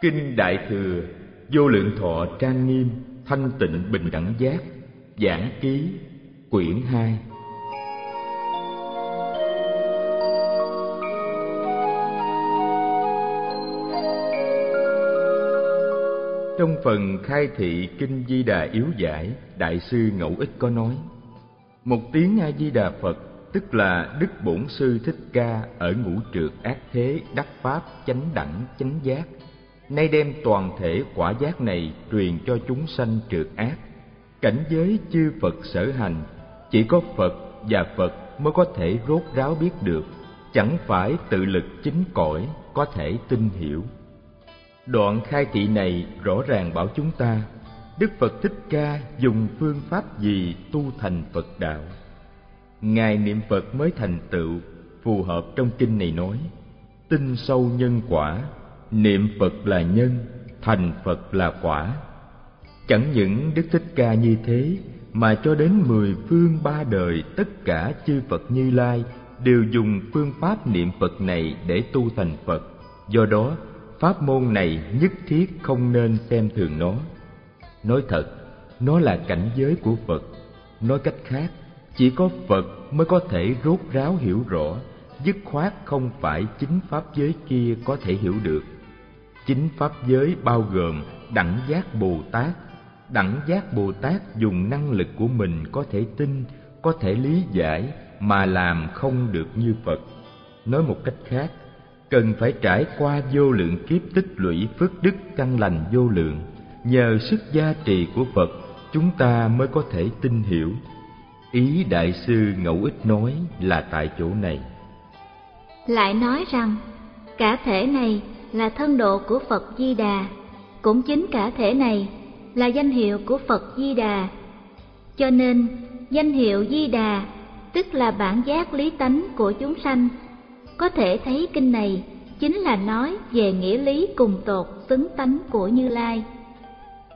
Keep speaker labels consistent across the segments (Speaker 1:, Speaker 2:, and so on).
Speaker 1: Kinh Đại Thừa, Vô lượng thọ trang nghiêm, Thanh tịnh bình đẳng giác, Giảng ký, Quyển 2 Trong phần khai thị Kinh Di Đà yếu giải, Đại sư Ngẫu Ích có nói, Một tiếng A-di-đà Phật, Tức là Đức Bổn Sư Thích Ca Ở ngũ trượt ác thế Đắc Pháp chánh đẳng chánh giác nay đem toàn thể quả giác này truyền cho chúng sanh trượt ác. Cảnh giới chư phật sở hành, chỉ có phật và phật mới có thể rốt ráo biết được, chẳng phải tự lực chính cõi có thể tin hiểu. Đoạn khai thị này rõ ràng bảo chúng ta, đức phật thích ca dùng phương pháp gì tu thành phật đạo? Ngài niệm phật mới thành tựu, phù hợp trong kinh này nói, tin sâu nhân quả niệm phật là nhân, thành phật là quả. Chẳng những đức thích ca như thế, mà cho đến mười phương ba đời, tất cả chư phật như lai đều dùng phương pháp niệm phật này để tu thành phật. Do đó, pháp môn này nhất thiết không nên xem thường nó. Nói thật, nó là cảnh giới của phật. Nói cách khác, chỉ có phật mới có thể rốt ráo hiểu rõ, dứt khoát không phải chính pháp giới kia có thể hiểu được chính pháp giới bao gồm đẳng giác bồ tát. Đẳng giác bồ tát dùng năng lực của mình có thể tin, có thể lý giải mà làm không được như phật. Nói một cách khác, cần phải trải qua vô lượng kiếp tích lũy phước đức căn lành vô lượng. Nhờ sức gia trì của phật, chúng ta mới có thể tin hiểu. Ý đại sư ngẫu ích nói là tại chỗ này.
Speaker 2: Lại nói rằng, cả thể này là thân độ của Phật Di Đà, cũng chính cả thể này là danh hiệu của Phật Di Đà. Cho nên, danh hiệu Di Đà tức là bản giác lý tánh của chúng sanh. Có thể thấy kinh này chính là nói về nghĩa lý cùng tột xứng tánh của Như Lai.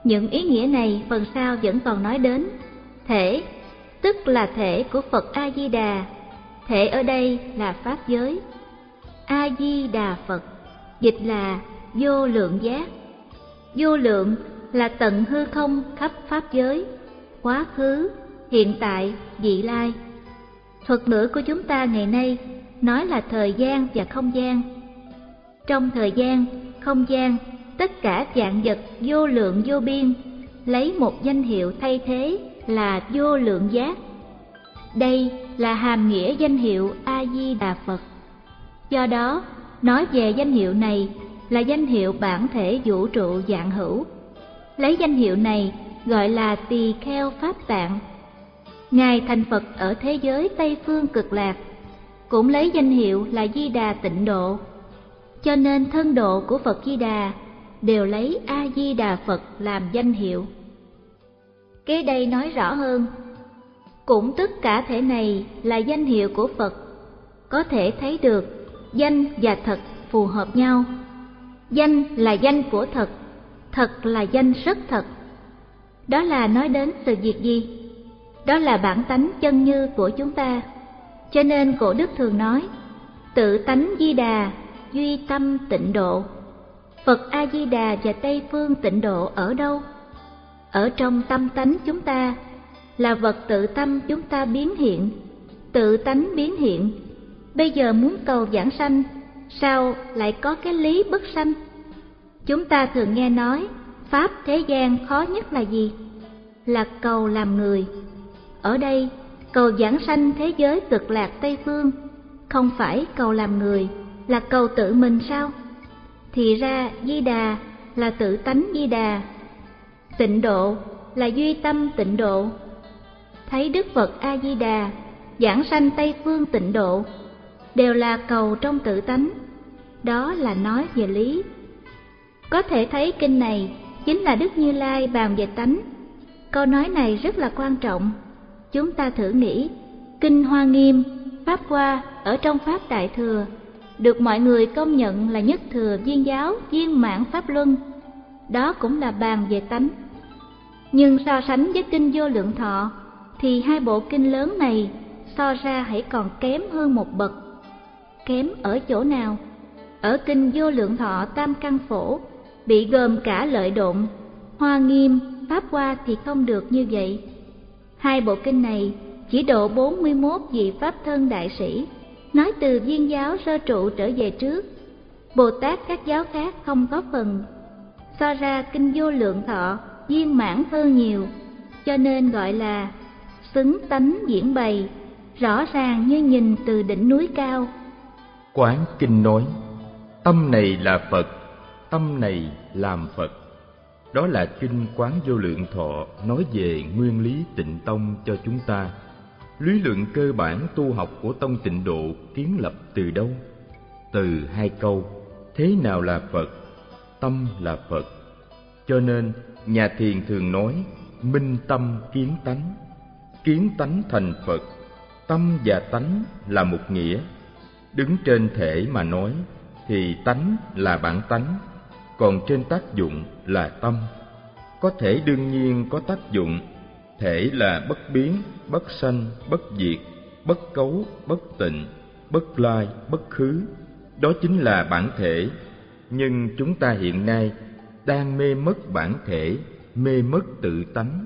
Speaker 2: Những ý nghĩa này phần sau vẫn còn nói đến thể, tức là thể của Phật A Di Đà. Thể ở đây là pháp giới. A Di Đà Phật dịch là vô lượng giác. Vô lượng là tận hư không khắp pháp giới, quá khứ, hiện tại, vị lai. Thuật ngữ của chúng ta ngày nay nói là thời gian và không gian. Trong thời gian, không gian, tất cả dạng vật vô lượng vô biên lấy một danh hiệu thay thế là vô lượng giác. Đây là hàm nghĩa danh hiệu A Di Đà Phật. Do đó, nói về danh hiệu này là danh hiệu bản thể vũ trụ dạng hữu. Lấy danh hiệu này gọi là tỳ kheo pháp tạng. Ngài thành Phật ở thế giới Tây phương cực lạc, cũng lấy danh hiệu là Di Đà Tịnh Độ. Cho nên thân độ của Phật Di Đà đều lấy A Di Đà Phật làm danh hiệu. Kế đây nói rõ hơn, cũng tất cả thể này là danh hiệu của Phật, có thể thấy được danh và thật phù hợp nhau. Danh là danh của thật thật là danh rất thật. Đó là nói đến sự việc gì? Đó là bản tánh chân như của chúng ta. Cho nên cổ đức thường nói, tự tánh di đà, duy tâm tịnh độ. Phật a di đà và tây phương tịnh độ ở đâu? Ở trong tâm tánh chúng ta, là vật tự tâm chúng ta biến hiện, tự tánh biến hiện bây giờ muốn cầu giảng sanh, sao lại có cái lý bất sanh? Chúng ta thường nghe nói, Pháp thế gian khó nhất là gì? Là cầu làm người. Ở đây, cầu giảng sanh thế giới cực lạc Tây Phương, không phải cầu làm người, là cầu tự mình sao? Thì ra Di Đà là tự tánh Di Đà, tịnh độ là duy tâm tịnh độ. Thấy Đức Phật A Di Đà giảng sanh Tây Phương tịnh độ đều là cầu trong tự tánh, đó là nói về lý. Có thể thấy kinh này chính là Đức Như Lai bàn về tánh. Câu nói này rất là quan trọng. Chúng ta thử nghĩ, kinh Hoa Nghiêm, Pháp Hoa ở trong Pháp Đại Thừa, được mọi người công nhận là nhất thừa viên giáo, viên mãn Pháp Luân. Đó cũng là bàn về tánh. Nhưng so sánh với kinh vô lượng thọ, thì hai bộ kinh lớn này so ra hãy còn kém hơn một bậc kém ở chỗ nào? Ở kinh vô lượng thọ tam căn phổ, bị gồm cả lợi độn, hoa nghiêm, pháp hoa thì không được như vậy. Hai bộ kinh này chỉ độ 41 vị pháp thân đại sĩ, nói từ viên giáo sơ trụ trở về trước. Bồ Tát các giáo khác không có phần. So ra kinh vô lượng thọ viên mãn hơn nhiều, cho nên gọi là xứng tánh diễn bày, rõ ràng như nhìn từ đỉnh núi cao.
Speaker 1: Quán kinh nói, tâm này là Phật, tâm này làm Phật. Đó là kinh Quán Vô Lượng Thọ nói về nguyên lý tịnh tông cho chúng ta. Lý luận cơ bản tu học của tông tịnh độ kiến lập từ đâu? Từ hai câu, thế nào là Phật? Tâm là Phật. Cho nên, nhà thiền thường nói, minh tâm kiến tánh. Kiến tánh thành Phật, tâm và tánh là một nghĩa. Đứng trên thể mà nói, thì tánh là bản tánh, còn trên tác dụng là tâm. Có thể đương nhiên có tác dụng, thể là bất biến, bất sanh, bất diệt, bất cấu, bất tịnh, bất lai, bất khứ. Đó chính là bản thể. Nhưng chúng ta hiện nay đang mê mất bản thể, mê mất tự tánh.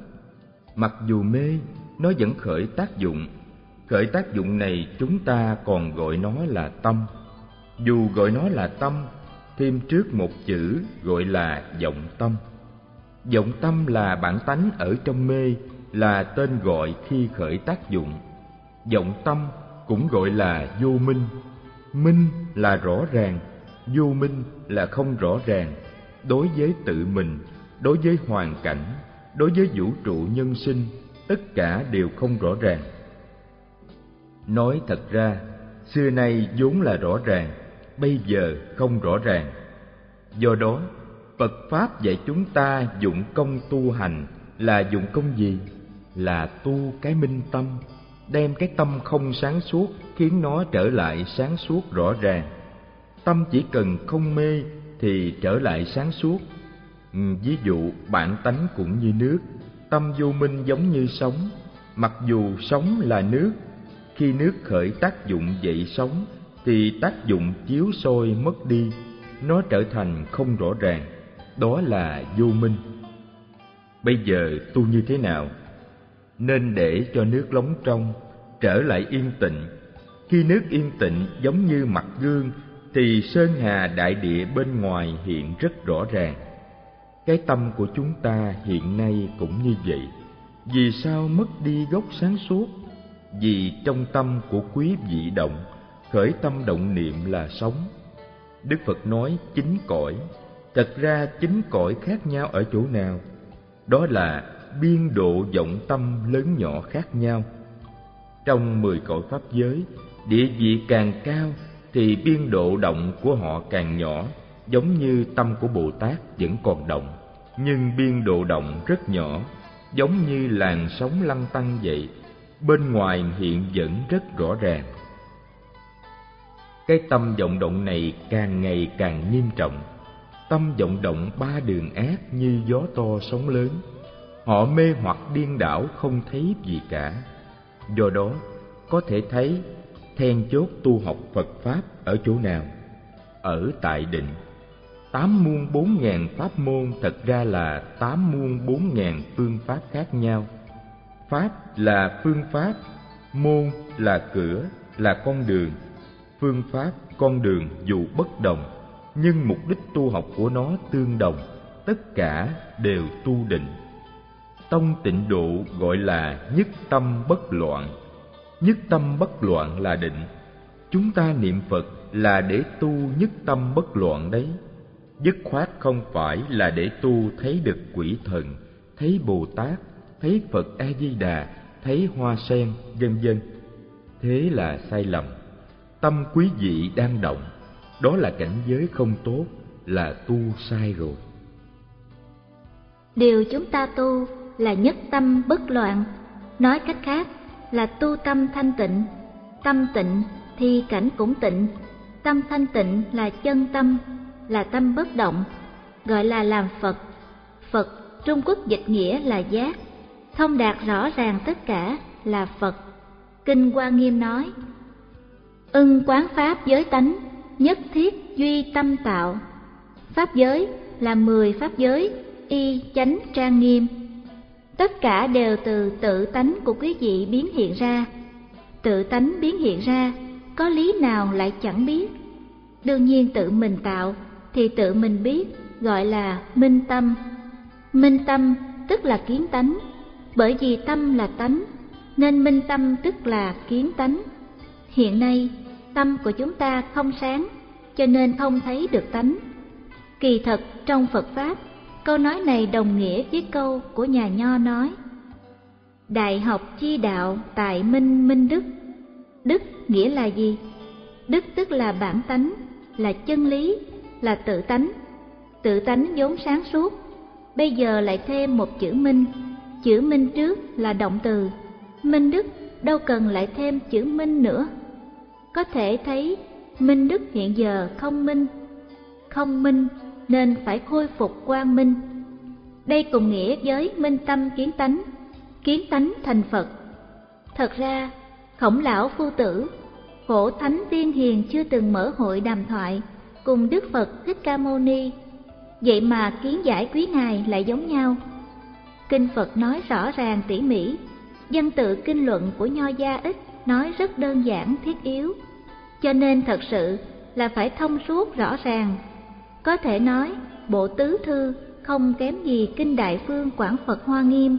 Speaker 1: Mặc dù mê, nó vẫn khởi tác dụng. Khởi tác dụng này chúng ta còn gọi nó là tâm. Dù gọi nó là tâm, thêm trước một chữ gọi là vọng tâm. Vọng tâm là bản tánh ở trong mê, là tên gọi khi khởi tác dụng. Vọng tâm cũng gọi là vô minh. Minh là rõ ràng, vô minh là không rõ ràng. Đối với tự mình, đối với hoàn cảnh, đối với vũ trụ nhân sinh, tất cả đều không rõ ràng. Nói thật ra, xưa nay vốn là rõ ràng, bây giờ không rõ ràng. Do đó, Phật Pháp dạy chúng ta dụng công tu hành là dụng công gì? Là tu cái minh tâm, đem cái tâm không sáng suốt khiến nó trở lại sáng suốt rõ ràng. Tâm chỉ cần không mê thì trở lại sáng suốt. Ừ, ví dụ bản tánh cũng như nước, tâm vô minh giống như sóng. Mặc dù sóng là nước, khi nước khởi tác dụng dậy sóng thì tác dụng chiếu soi mất đi, nó trở thành không rõ ràng. Đó là vô minh. Bây giờ tu như thế nào? Nên để cho nước lóng trong, trở lại yên tịnh. Khi nước yên tịnh giống như mặt gương thì sơn hà đại địa bên ngoài hiện rất rõ ràng. Cái tâm của chúng ta hiện nay cũng như vậy. Vì sao mất đi gốc sáng suốt? Vì trong tâm của quý vị động, khởi tâm động niệm là sống. Đức Phật nói chính cõi, thật ra chính cõi khác nhau ở chỗ nào? Đó là biên độ vọng tâm lớn nhỏ khác nhau. Trong mười cõi pháp giới, địa vị càng cao thì biên độ động của họ càng nhỏ, giống như tâm của Bồ Tát vẫn còn động, nhưng biên độ động rất nhỏ, giống như làn sóng lăn tăng vậy, bên ngoài hiện vẫn rất rõ ràng. Cái tâm vọng động này càng ngày càng nghiêm trọng. Tâm vọng động ba đường ác như gió to sóng lớn. Họ mê hoặc điên đảo không thấy gì cả. Do đó, có thể thấy then chốt tu học Phật Pháp ở chỗ nào? Ở tại định. Tám muôn bốn ngàn pháp môn thật ra là tám muôn bốn ngàn phương pháp khác nhau. Pháp là phương pháp, môn là cửa, là con đường. Phương pháp, con đường dù bất đồng, nhưng mục đích tu học của nó tương đồng, tất cả đều tu định. Tông tịnh độ gọi là nhất tâm bất loạn. Nhất tâm bất loạn là định. Chúng ta niệm Phật là để tu nhất tâm bất loạn đấy. Dứt khoát không phải là để tu thấy được quỷ thần, thấy Bồ Tát, thấy Phật A Di Đà, thấy hoa sen, vân vân. Thế là sai lầm. Tâm quý vị đang động, đó là cảnh giới không tốt, là tu sai rồi.
Speaker 2: Điều chúng ta tu là nhất tâm bất loạn, nói cách khác là tu tâm thanh tịnh. Tâm tịnh thì cảnh cũng tịnh, tâm thanh tịnh là chân tâm, là tâm bất động, gọi là làm Phật. Phật Trung Quốc dịch nghĩa là giác, thông đạt rõ ràng tất cả là Phật. Kinh Hoa Nghiêm nói, ưng quán pháp giới tánh, nhất thiết duy tâm tạo, Pháp giới là mười pháp giới, y chánh trang nghiêm. Tất cả đều từ tự tánh của quý vị biến hiện ra. Tự tánh biến hiện ra, có lý nào lại chẳng biết. Đương nhiên tự mình tạo thì tự mình biết, gọi là minh tâm. Minh tâm tức là kiến tánh, bởi vì tâm là tánh, nên minh tâm tức là kiến tánh. Hiện nay, tâm của chúng ta không sáng, cho nên không thấy được tánh. Kỳ thật trong Phật Pháp, câu nói này đồng nghĩa với câu của nhà Nho nói. Đại học chi đạo tại minh minh đức. Đức nghĩa là gì? Đức tức là bản tánh, là chân lý, là tự tánh. Tự tánh vốn sáng suốt, bây giờ lại thêm một chữ minh. Chữ minh trước là động từ, minh đức đâu cần lại thêm chữ minh nữa. Có thể thấy minh đức hiện giờ không minh, không minh nên phải khôi phục quang minh. Đây cùng nghĩa với minh tâm kiến tánh, kiến tánh thành Phật. Thật ra, khổng lão phu tử, phổ thánh tiên hiền chưa từng mở hội đàm thoại cùng Đức Phật Thích Ca Mâu Ni, vậy mà kiến giải quý ngài lại giống nhau. Kinh Phật nói rõ ràng tỉ mỉ, dân tự kinh luận của Nho gia ít nói rất đơn giản thiết yếu, cho nên thật sự là phải thông suốt rõ ràng có thể nói, bộ tứ thư không kém gì kinh đại phương quảng Phật Hoa Nghiêm.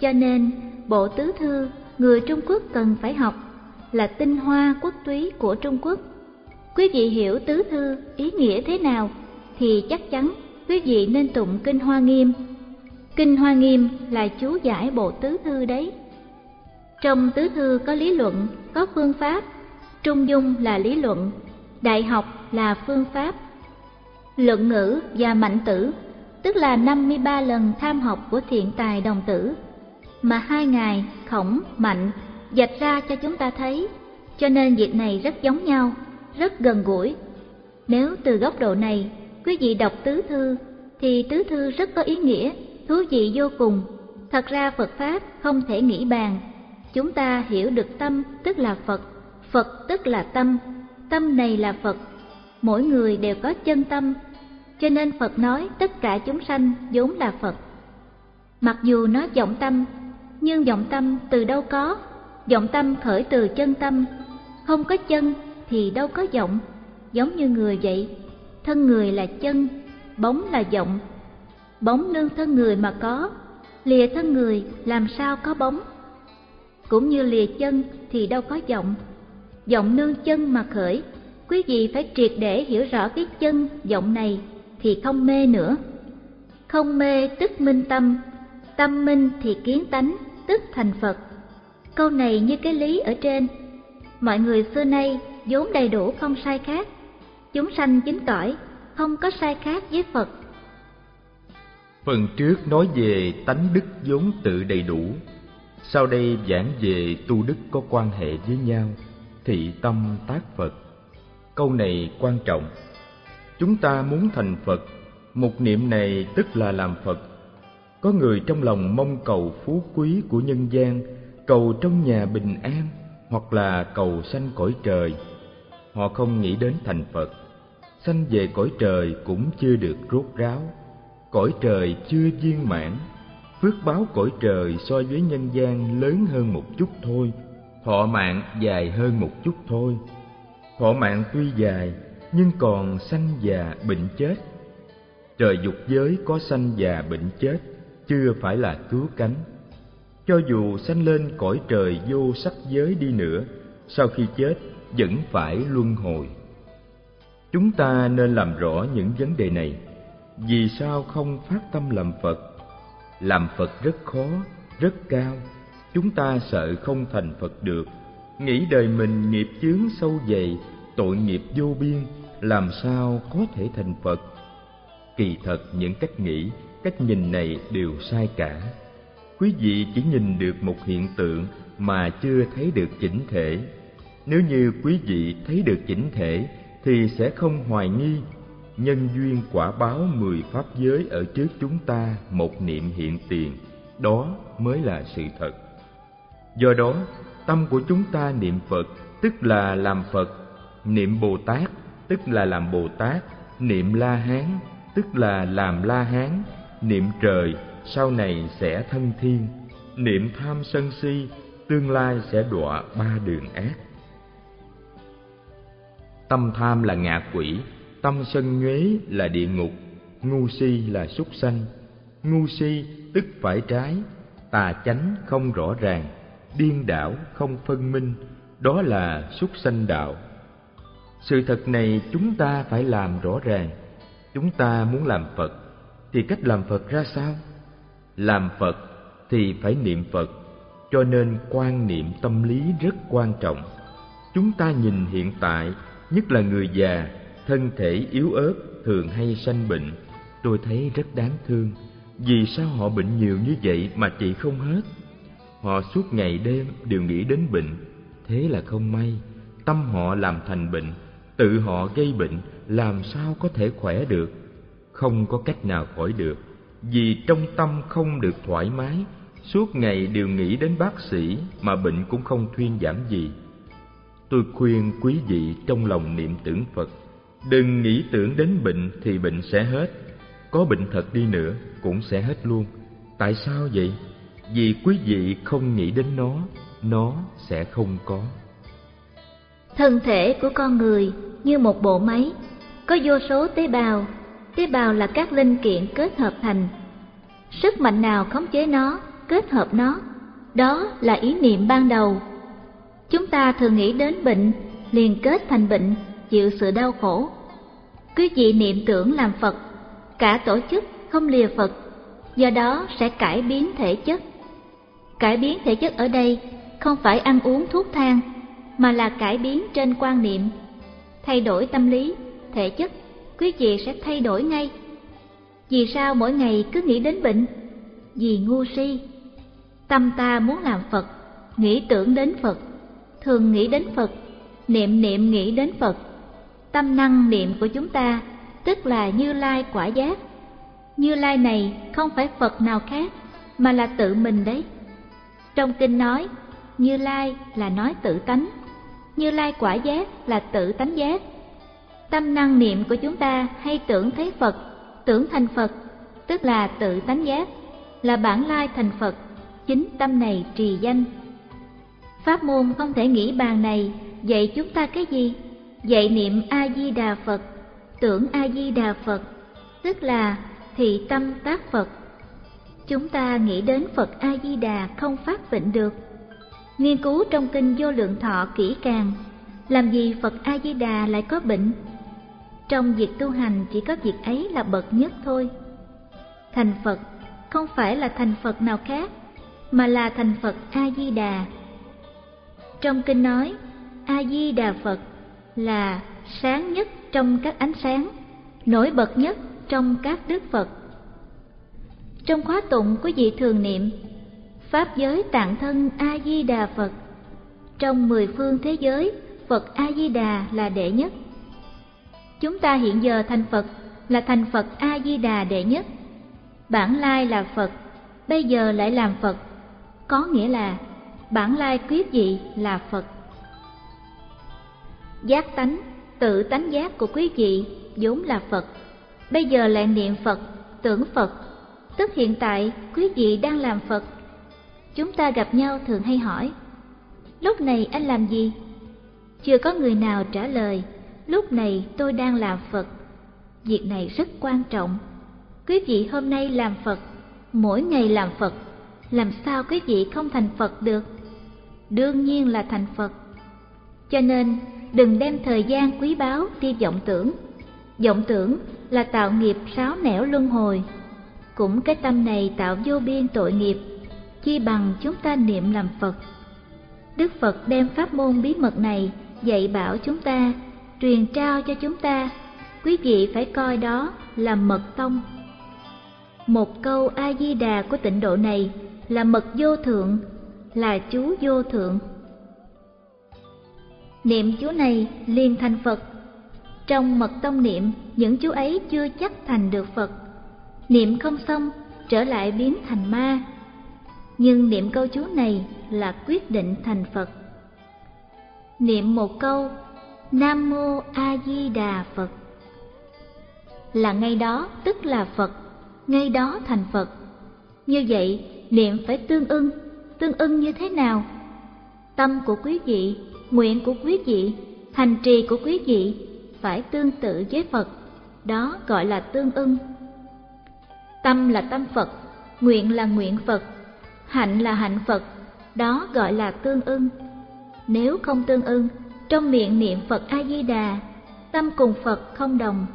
Speaker 2: Cho nên, bộ tứ thư người Trung Quốc cần phải học là tinh hoa quốc túy của Trung Quốc. Quý vị hiểu tứ thư ý nghĩa thế nào thì chắc chắn quý vị nên tụng kinh Hoa Nghiêm. Kinh Hoa Nghiêm là chú giải bộ tứ thư đấy. Trong tứ thư có lý luận, có phương pháp, trung dung là lý luận, đại học là phương pháp, Luận ngữ và mạnh tử, tức là 53 lần tham học của thiện tài đồng tử, mà hai ngài khổng, mạnh dạch ra cho chúng ta thấy, cho nên việc này rất giống nhau, rất gần gũi. Nếu từ góc độ này, quý vị đọc tứ thư, thì tứ thư rất có ý nghĩa, thú vị vô cùng. Thật ra Phật Pháp không thể nghĩ bàn. Chúng ta hiểu được tâm tức là Phật, Phật tức là tâm, tâm này là Phật. Mỗi người đều có chân tâm cho nên Phật nói tất cả chúng sanh vốn là Phật. Mặc dù nói vọng tâm, nhưng vọng tâm từ đâu có? Vọng tâm khởi từ chân tâm, không có chân thì đâu có vọng, giống như người vậy. Thân người là chân, bóng là vọng. Bóng nương thân người mà có, lìa thân người làm sao có bóng? Cũng như lìa chân thì đâu có vọng. Vọng nương chân mà khởi, quý vị phải triệt để hiểu rõ cái chân vọng này thì không mê nữa. Không mê tức minh tâm, tâm minh thì kiến tánh, tức thành Phật. Câu này như cái lý ở trên. Mọi người xưa nay vốn đầy đủ không sai khác. Chúng sanh chính cõi, không có sai khác với Phật.
Speaker 1: Phần trước nói về tánh đức vốn tự đầy đủ. Sau đây giảng về tu đức có quan hệ với nhau, thị tâm tác Phật. Câu này quan trọng Chúng ta muốn thành Phật, một niệm này tức là làm Phật. Có người trong lòng mong cầu phú quý của nhân gian, cầu trong nhà bình an, hoặc là cầu sanh cõi trời. Họ không nghĩ đến thành Phật. Sanh về cõi trời cũng chưa được rốt ráo, cõi trời chưa viên mãn. Phước báo cõi trời so với nhân gian lớn hơn một chút thôi, thọ mạng dài hơn một chút thôi. Thọ mạng tuy dài nhưng còn sanh già bệnh chết trời dục giới có sanh già bệnh chết chưa phải là cứu cánh cho dù sanh lên cõi trời vô sắc giới đi nữa sau khi chết vẫn phải luân hồi chúng ta nên làm rõ những vấn đề này vì sao không phát tâm làm phật? Làm phật rất khó, rất cao. Chúng ta sợ không thành phật được. Nghĩ đời mình nghiệp chướng sâu dày, tội nghiệp vô biên, làm sao có thể thành phật? Kỳ thật những cách nghĩ, cách nhìn này đều sai cả. Quý vị chỉ nhìn được một hiện tượng mà chưa thấy được chỉnh thể. Nếu như quý vị thấy được chỉnh thể, thì sẽ không hoài nghi nhân duyên quả báo mười pháp giới ở trước chúng ta một niệm hiện tiền đó mới là sự thật do đó tâm của chúng ta niệm phật tức là làm phật niệm bồ tát tức là làm bồ tát niệm La Hán tức là làm La Hán, niệm trời sau này sẽ thân thiên, niệm tham sân si tương lai sẽ đọa ba đường ác. Tâm tham là ngạ quỷ, tâm sân nhuế là địa ngục, ngu si là súc sanh. Ngu si tức phải trái, tà chánh không rõ ràng, điên đảo không phân minh, đó là súc sanh đạo. Sự thật này chúng ta phải làm rõ ràng. Chúng ta muốn làm Phật thì cách làm Phật ra sao? Làm Phật thì phải niệm Phật, cho nên quan niệm tâm lý rất quan trọng. Chúng ta nhìn hiện tại, nhất là người già, thân thể yếu ớt thường hay sanh bệnh, tôi thấy rất đáng thương. Vì sao họ bệnh nhiều như vậy mà trị không hết? Họ suốt ngày đêm đều nghĩ đến bệnh, thế là không may, tâm họ làm thành bệnh, tự họ gây bệnh, làm sao có thể khỏe được? Không có cách nào khỏi được, vì trong tâm không được thoải mái, suốt ngày đều nghĩ đến bác sĩ mà bệnh cũng không thuyên giảm gì. Tôi khuyên quý vị trong lòng niệm tưởng Phật, đừng nghĩ tưởng đến bệnh thì bệnh sẽ hết, có bệnh thật đi nữa cũng sẽ hết luôn. Tại sao vậy? Vì quý vị không nghĩ đến nó, nó sẽ không có.
Speaker 2: Thân thể của con người như một bộ máy, có vô số tế bào. Tế bào là các linh kiện kết hợp thành. Sức mạnh nào khống chế nó, kết hợp nó, đó là ý niệm ban đầu. Chúng ta thường nghĩ đến bệnh, liền kết thành bệnh, chịu sự đau khổ. Quý vị niệm tưởng làm Phật, cả tổ chức không lìa Phật, do đó sẽ cải biến thể chất. Cải biến thể chất ở đây không phải ăn uống thuốc thang, mà là cải biến trên quan niệm. Thay đổi tâm lý, thể chất, quý vị sẽ thay đổi ngay. Vì sao mỗi ngày cứ nghĩ đến bệnh? Vì ngu si. Tâm ta muốn làm Phật, nghĩ tưởng đến Phật, thường nghĩ đến Phật, niệm niệm nghĩ đến Phật. Tâm năng niệm của chúng ta tức là Như Lai quả giác. Như Lai này không phải Phật nào khác, mà là tự mình đấy. Trong kinh nói, Như Lai là nói tự tánh, Như Lai quả giác là tự tánh giác. Tâm năng niệm của chúng ta hay tưởng thấy Phật, tưởng thành Phật, tức là tự tánh giác, là bản lai thành Phật, chính tâm này trì danh. Pháp môn không thể nghĩ bàn này, dạy chúng ta cái gì? Dạy niệm A-di-đà Phật, tưởng A-di-đà Phật, tức là thị tâm tác Phật. Chúng ta nghĩ đến Phật A-di-đà không phát bệnh được. Nghiên cứu trong kinh vô lượng thọ kỹ càng, làm gì Phật A-di-đà lại có bệnh? Trong việc tu hành chỉ có việc ấy là bậc nhất thôi. Thành Phật không phải là thành Phật nào khác, mà là thành Phật A-di-đà. Trong kinh nói, A-di-đà Phật là sáng nhất trong các ánh sáng, nổi bật nhất trong các đức Phật. Trong khóa tụng của vị thường niệm Pháp giới tạng thân A-di-đà Phật Trong mười phương thế giới, Phật A-di-đà là đệ nhất. Chúng ta hiện giờ thành Phật là thành Phật A-di-đà đệ nhất. Bản lai là Phật, bây giờ lại làm Phật, có nghĩa là bản lai quyết vị là Phật. Giác tánh, tự tánh giác của quý vị vốn là Phật, bây giờ lại niệm Phật, tưởng Phật, tức hiện tại quý vị đang làm Phật. Chúng ta gặp nhau thường hay hỏi, lúc này anh làm gì? Chưa có người nào trả lời, lúc này tôi đang làm Phật. Việc này rất quan trọng. Quý vị hôm nay làm Phật, mỗi ngày làm Phật, làm sao quý vị không thành Phật được? Đương nhiên là thành Phật. Cho nên, đừng đem thời gian quý báu đi vọng tưởng. Vọng tưởng là tạo nghiệp sáo nẻo luân hồi. Cũng cái tâm này tạo vô biên tội nghiệp, chi bằng chúng ta niệm làm Phật. Đức Phật đem pháp môn bí mật này dạy bảo chúng ta, truyền trao cho chúng ta. Quý vị phải coi đó là mật tông. Một câu A-di-đà của tịnh độ này là mật vô thượng, là chú vô thượng. Niệm chú này liền thành Phật. Trong mật tông niệm, những chú ấy chưa chắc thành được Phật. Niệm không xong, trở lại biến thành ma. Nhưng niệm câu chú này là quyết định thành Phật. Niệm một câu Nam Mô A Di Đà Phật là ngay đó tức là Phật, ngay đó thành Phật. Như vậy, niệm phải tương ưng, tương ưng như thế nào? Tâm của quý vị, nguyện của quý vị, hành trì của quý vị phải tương tự với Phật, đó gọi là tương ưng. Tâm là tâm Phật, nguyện là nguyện Phật, hạnh là hạnh Phật, đó gọi là tương ưng. Nếu không tương ưng, trong miệng niệm Phật A Di Đà, tâm cùng Phật không đồng,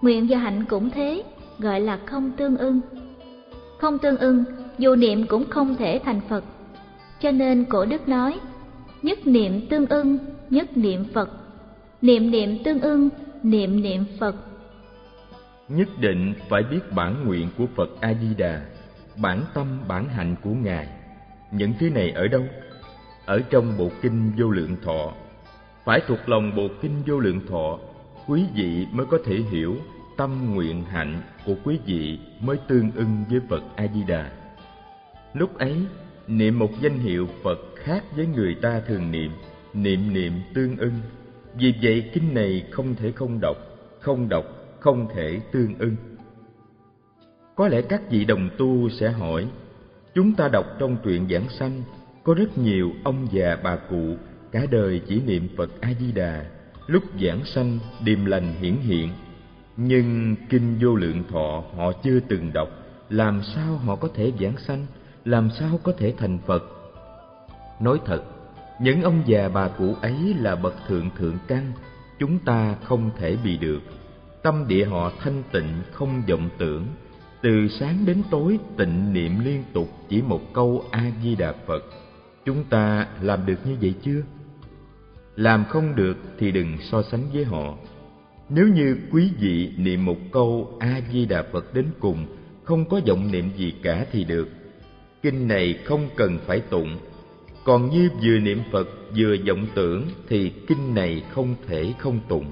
Speaker 2: nguyện và hạnh cũng thế, gọi là không tương ưng. Không tương ưng, dù niệm cũng không thể thành Phật. Cho nên cổ đức nói, nhất niệm tương ưng, nhất niệm Phật. Niệm niệm tương ưng, niệm niệm Phật.
Speaker 1: Nhất định phải biết bản nguyện của Phật A Di Đà, bản tâm bản hạnh của Ngài. Những thứ này ở đâu? Ở trong bộ kinh Vô Lượng Thọ. Phải thuộc lòng bộ kinh Vô Lượng Thọ, quý vị mới có thể hiểu tâm nguyện hạnh của quý vị mới tương ưng với Phật A Di Đà. Lúc ấy, niệm một danh hiệu Phật khác với người ta thường niệm, niệm niệm tương ưng. Vì vậy kinh này không thể không đọc, không đọc không thể tương ưng. Có lẽ các vị đồng tu sẽ hỏi, chúng ta đọc trong truyện giảng sanh có rất nhiều ông già bà cụ cả đời chỉ niệm Phật A Di Đà, lúc giảng sanh điềm lành hiển hiện. Nhưng kinh vô lượng thọ họ chưa từng đọc, làm sao họ có thể giảng sanh, làm sao có thể thành Phật? Nói thật, những ông già bà cụ ấy là bậc thượng thượng căn, chúng ta không thể bị được. Tâm địa họ thanh tịnh không vọng tưởng, từ sáng đến tối tịnh niệm liên tục chỉ một câu A Di Đà Phật. Chúng ta làm được như vậy chưa? Làm không được thì đừng so sánh với họ. Nếu như quý vị niệm một câu A Di Đà Phật đến cùng, không có vọng niệm gì cả thì được. Kinh này không cần phải tụng. Còn như vừa niệm Phật vừa vọng tưởng thì kinh này không thể không tụng.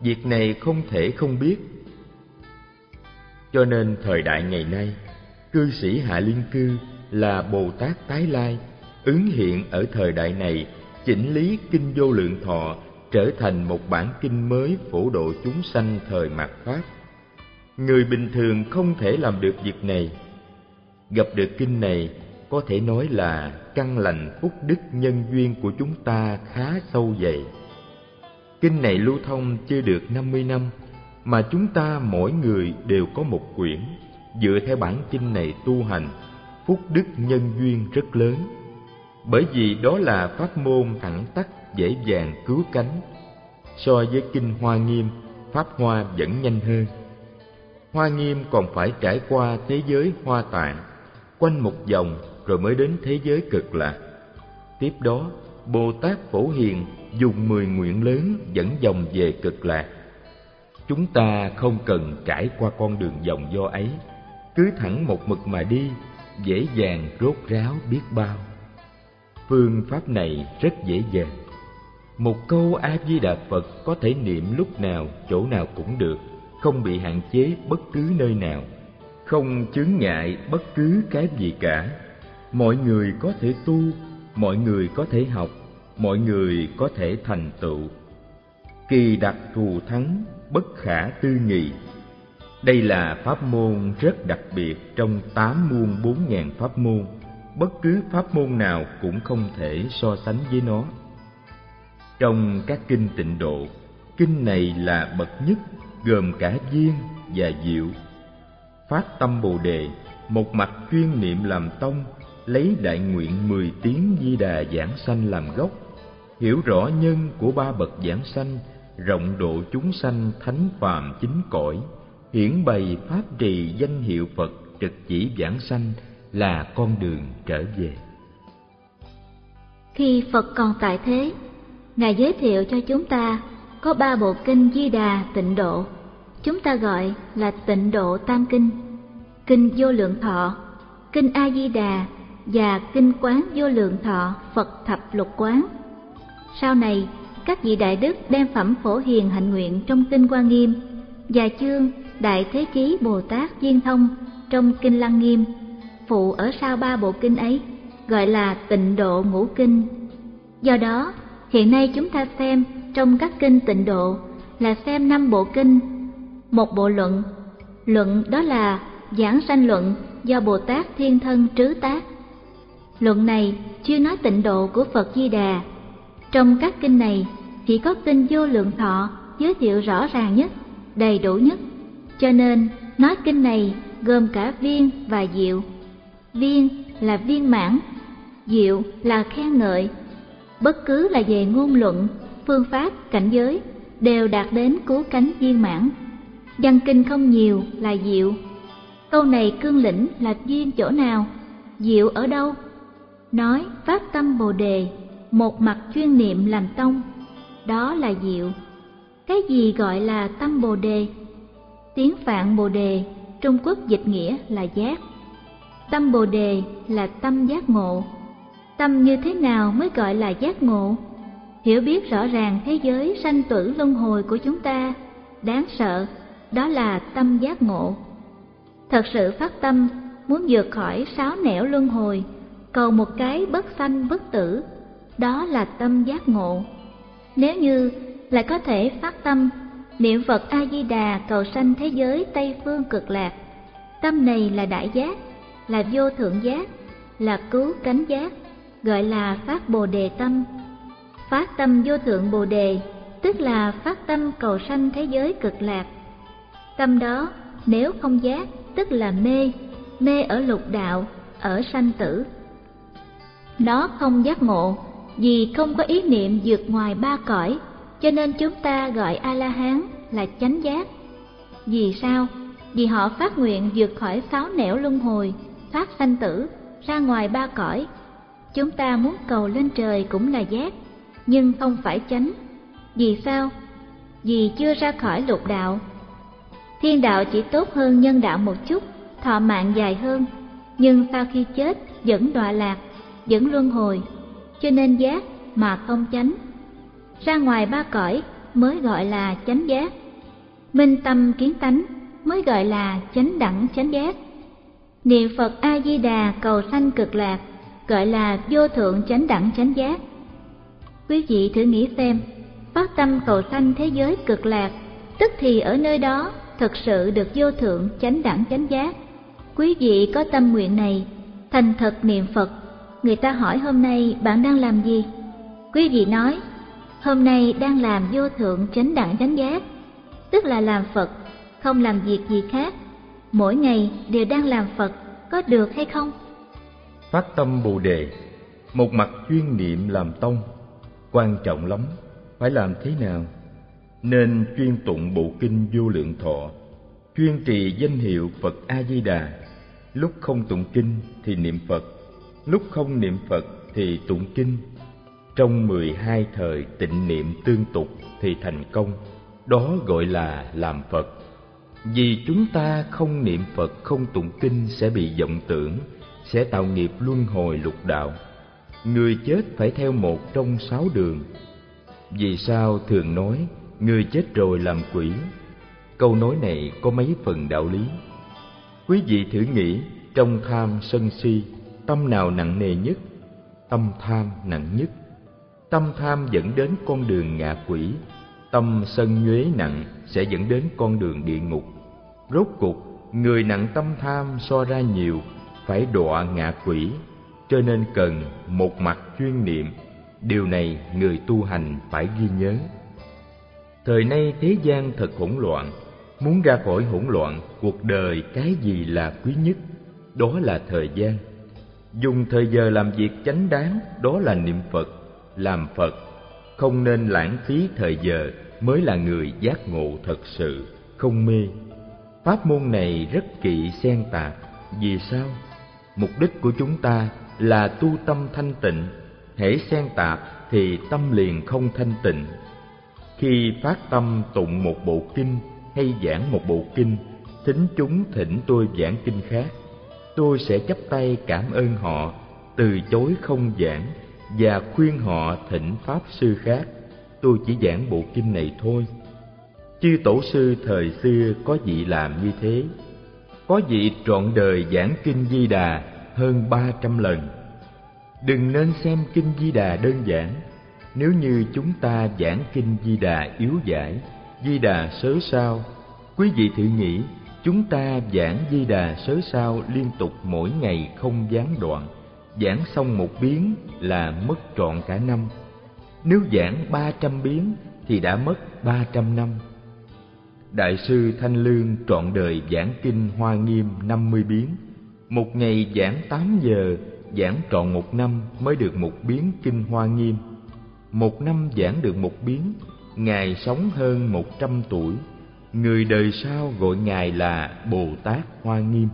Speaker 1: Việc này không thể không biết. Cho nên thời đại ngày nay, cư sĩ Hạ Liên Cư là Bồ Tát Tái Lai, ứng hiện ở thời đại này, chỉnh lý kinh vô lượng thọ trở thành một bản kinh mới phổ độ chúng sanh thời mạt Pháp. Người bình thường không thể làm được việc này. Gặp được kinh này có thể nói là căn lành phúc đức nhân duyên của chúng ta khá sâu dày. Kinh này lưu thông chưa được 50 năm mà chúng ta mỗi người đều có một quyển, dựa theo bản kinh này tu hành, phúc đức nhân duyên rất lớn. Bởi vì đó là pháp môn thẳng tắc dễ dàng cứu cánh. So với kinh Hoa Nghiêm, pháp Hoa vẫn nhanh hơn. Hoa Nghiêm còn phải trải qua thế giới Hoa Tạng, quanh một vòng rồi mới đến thế giới cực lạc. Tiếp đó, Bồ Tát Phổ Hiền dùng mười nguyện lớn dẫn dòng về cực lạc. Chúng ta không cần trải qua con đường vòng do ấy, cứ thẳng một mực mà đi, dễ dàng rốt ráo biết bao. Phương pháp này rất dễ dàng. Một câu A Di Đà Phật có thể niệm lúc nào, chỗ nào cũng được, không bị hạn chế bất cứ nơi nào, không chướng ngại bất cứ cái gì cả. Mọi người có thể tu, mọi người có thể học, mọi người có thể thành tựu. Kỳ đặc thù thắng bất khả tư nghị. Đây là pháp môn rất đặc biệt trong tám muôn bốn ngàn pháp môn. Bất cứ pháp môn nào cũng không thể so sánh với nó. Trong các kinh tịnh độ kinh này là bậc nhất gồm cả viên và diệu. Phát tâm bồ đề một mạch chuyên niệm làm tông lấy đại nguyện mười tiếng di đà giảng sanh làm gốc, hiểu rõ nhân của ba bậc giảng sanh, rộng độ chúng sanh thánh phàm chính cõi, hiển bày pháp trì danh hiệu phật trực chỉ giảng sanh là con đường trở về.
Speaker 2: Khi phật còn tại thế, ngài giới thiệu cho chúng ta có ba bộ kinh di đà tịnh độ. Chúng ta gọi là tịnh độ tam kinh kinh vô lượng thọ, kinh a di đà và kinh quán vô lượng thọ phật thập lục quán sau này, các vị đại đức đem phẩm phổ hiền hạnh nguyện trong kinh Quan Nghiêm và chương Đại Thế Chí Bồ Tát Viên Thông trong kinh Lăng Nghiêm, phụ ở sau ba bộ kinh ấy, gọi là tịnh độ ngũ kinh. Do đó, hiện nay chúng ta xem trong các kinh tịnh độ là xem năm bộ kinh, một bộ luận. Luận đó là giảng sanh luận do Bồ Tát Thiên Thân trứ tác. Luận này chưa nói tịnh độ của Phật Di Đà. Trong các kinh này chỉ có kinh vô lượng thọ giới thiệu rõ ràng nhất, đầy đủ nhất. Cho nên nói kinh này gồm cả viên và diệu. Viên là viên mãn, diệu là khen ngợi. Bất cứ là về ngôn luận, phương pháp, cảnh giới đều đạt đến cứu cánh viên mãn. Văn kinh không nhiều là diệu. Câu này cương lĩnh là duyên chỗ nào? Diệu ở đâu? Nói phát tâm Bồ đề, một mặt chuyên niệm làm tông, đó là diệu. Cái gì gọi là tâm Bồ đề? Tiếng Phạn Bồ đề, Trung Quốc dịch nghĩa là giác. Tâm Bồ đề là tâm giác ngộ. Tâm như thế nào mới gọi là giác ngộ? Hiểu biết rõ ràng thế giới sanh tử luân hồi của chúng ta, đáng sợ, đó là tâm giác ngộ. Thật sự phát tâm muốn vượt khỏi sáu nẻo luân hồi, cầu một cái bất sanh bất tử, đó là tâm giác ngộ. Nếu như lại có thể phát tâm niệm Phật A Di Đà cầu sanh thế giới Tây phương cực lạc, tâm này là đại giác, là vô thượng giác, là cứu cánh giác, gọi là phát Bồ đề tâm. Phát tâm vô thượng Bồ đề, tức là phát tâm cầu sanh thế giới cực lạc. Tâm đó nếu không giác, tức là mê, mê ở lục đạo, ở sanh tử. Nó không giác ngộ, vì không có ý niệm vượt ngoài ba cõi, cho nên chúng ta gọi A-la-hán là chánh giác. Vì sao? Vì họ phát nguyện vượt khỏi sáu nẻo luân hồi, thoát sanh tử, ra ngoài ba cõi. Chúng ta muốn cầu lên trời cũng là giác, nhưng không phải chánh. Vì sao? Vì chưa ra khỏi lục đạo. Thiên đạo chỉ tốt hơn nhân đạo một chút, thọ mạng dài hơn, nhưng sau khi chết vẫn đọa lạc, vẫn luân hồi, cho nên giác mà không chánh. Ra ngoài ba cõi mới gọi là chánh giác. Minh tâm kiến tánh mới gọi là chánh đẳng chánh giác. Niệm Phật A Di Đà cầu sanh cực lạc gọi là vô thượng chánh đẳng chánh giác. Quý vị thử nghĩ xem, phát tâm cầu sanh thế giới cực lạc, tức thì ở nơi đó thực sự được vô thượng chánh đẳng chánh giác. Quý vị có tâm nguyện này, thành thật niệm Phật, người ta hỏi hôm nay bạn đang làm gì? Quý vị nói, hôm nay đang làm vô thượng chánh đẳng chánh giác, tức là làm Phật, không làm việc gì khác. Mỗi ngày đều đang làm Phật, có được hay không?
Speaker 1: Phát tâm Bồ đề, một mặt chuyên niệm làm tông, quan trọng lắm, phải làm thế nào? Nên chuyên tụng bộ kinh vô lượng thọ, chuyên trì danh hiệu Phật A Di Đà, lúc không tụng kinh thì niệm Phật, lúc không niệm Phật thì tụng kinh. Trong mười hai thời tịnh niệm tương tục thì thành công, đó gọi là làm Phật. Vì chúng ta không niệm Phật không tụng kinh sẽ bị vọng tưởng, sẽ tạo nghiệp luân hồi lục đạo. Người chết phải theo một trong sáu đường. Vì sao thường nói người chết rồi làm quỷ? Câu nói này có mấy phần đạo lý. Quý vị thử nghĩ, trong tham sân si, tâm nào nặng nề nhất? Tâm tham nặng nhất. Tâm tham dẫn đến con đường ngạ quỷ, tâm sân nhuế nặng sẽ dẫn đến con đường địa ngục. Rốt cuộc, người nặng tâm tham so ra nhiều, phải đọa ngạ quỷ, cho nên cần một mặt chuyên niệm. Điều này người tu hành phải ghi nhớ. Thời nay thế gian thật hỗn loạn, muốn ra khỏi hỗn loạn, cuộc đời cái gì là quý nhất? Đó là thời gian. Dùng thời giờ làm việc chánh đáng, đó là niệm Phật, làm Phật. Không nên lãng phí thời giờ mới là người giác ngộ thật sự, không mê. Pháp môn này rất kỵ xen tạp, vì sao? Mục đích của chúng ta là tu tâm thanh tịnh, hễ xen tạp thì tâm liền không thanh tịnh. Khi phát tâm tụng một bộ kinh hay giảng một bộ kinh, thính chúng thỉnh tôi giảng kinh khác, tôi sẽ chắp tay cảm ơn họ, từ chối không giảng và khuyên họ thỉnh pháp sư khác. Tôi chỉ giảng bộ kinh này thôi. Chư tổ sư thời xưa có vị làm như thế. Có vị trọn đời giảng kinh Di Đà hơn ba trăm lần. Đừng nên xem kinh Di Đà đơn giản. Nếu như chúng ta giảng kinh Di Đà yếu giải, Di Đà sớ sao, Quý vị thử nghĩ, chúng ta giảng Di Đà sớ sao liên tục mỗi ngày không gián đoạn, giảng xong một biến là mất trọn cả năm. Nếu giảng ba trăm biến thì đã mất ba trăm năm. Đại sư Thanh Lương trọn đời giảng kinh Hoa Nghiêm năm mươi biến, một ngày giảng tám giờ, giảng trọn một năm mới được một biến kinh Hoa Nghiêm. Một năm giảng được một biến, Ngài sống hơn một trăm tuổi, người đời sau gọi Ngài là Bồ Tát Hoa Nghiêm.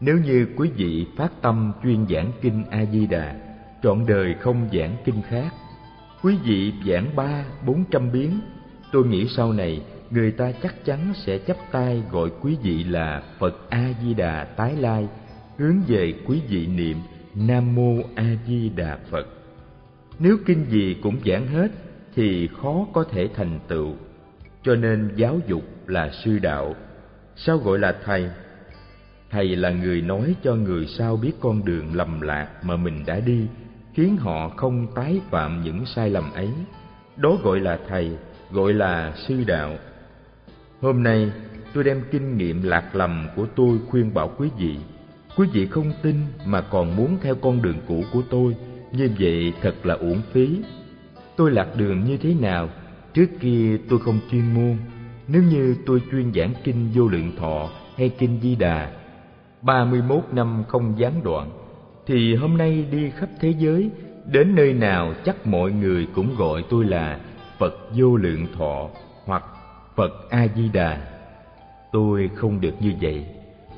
Speaker 1: Nếu như quý vị phát tâm chuyên giảng kinh A-di-đà, trọn đời không giảng kinh khác, quý vị giảng ba, bốn trăm biến, tôi nghĩ sau này người ta chắc chắn sẽ chấp tay gọi quý vị là Phật A-di-đà tái lai, hướng về quý vị niệm Nam Mô A-di-đà Phật. Nếu kinh gì cũng giảng hết thì khó có thể thành tựu. Cho nên giáo dục là sư đạo. Sao gọi là thầy? Thầy là người nói cho người sau biết con đường lầm lạc mà mình đã đi, khiến họ không tái phạm những sai lầm ấy. Đó gọi là thầy, gọi là sư đạo. Hôm nay tôi đem kinh nghiệm lạc lầm của tôi khuyên bảo quý vị. Quý vị không tin mà còn muốn theo con đường cũ của tôi, như vậy thật là uổng phí. Tôi lạc đường như thế nào? Trước kia tôi không chuyên môn. Nếu như tôi chuyên giảng kinh vô lượng thọ hay kinh di đà, ba mươi 31 năm không gián đoạn, thì hôm nay đi khắp thế giới, đến nơi nào chắc mọi người cũng gọi tôi là Phật vô lượng thọ hoặc Phật A Di Đà. Tôi không được như vậy.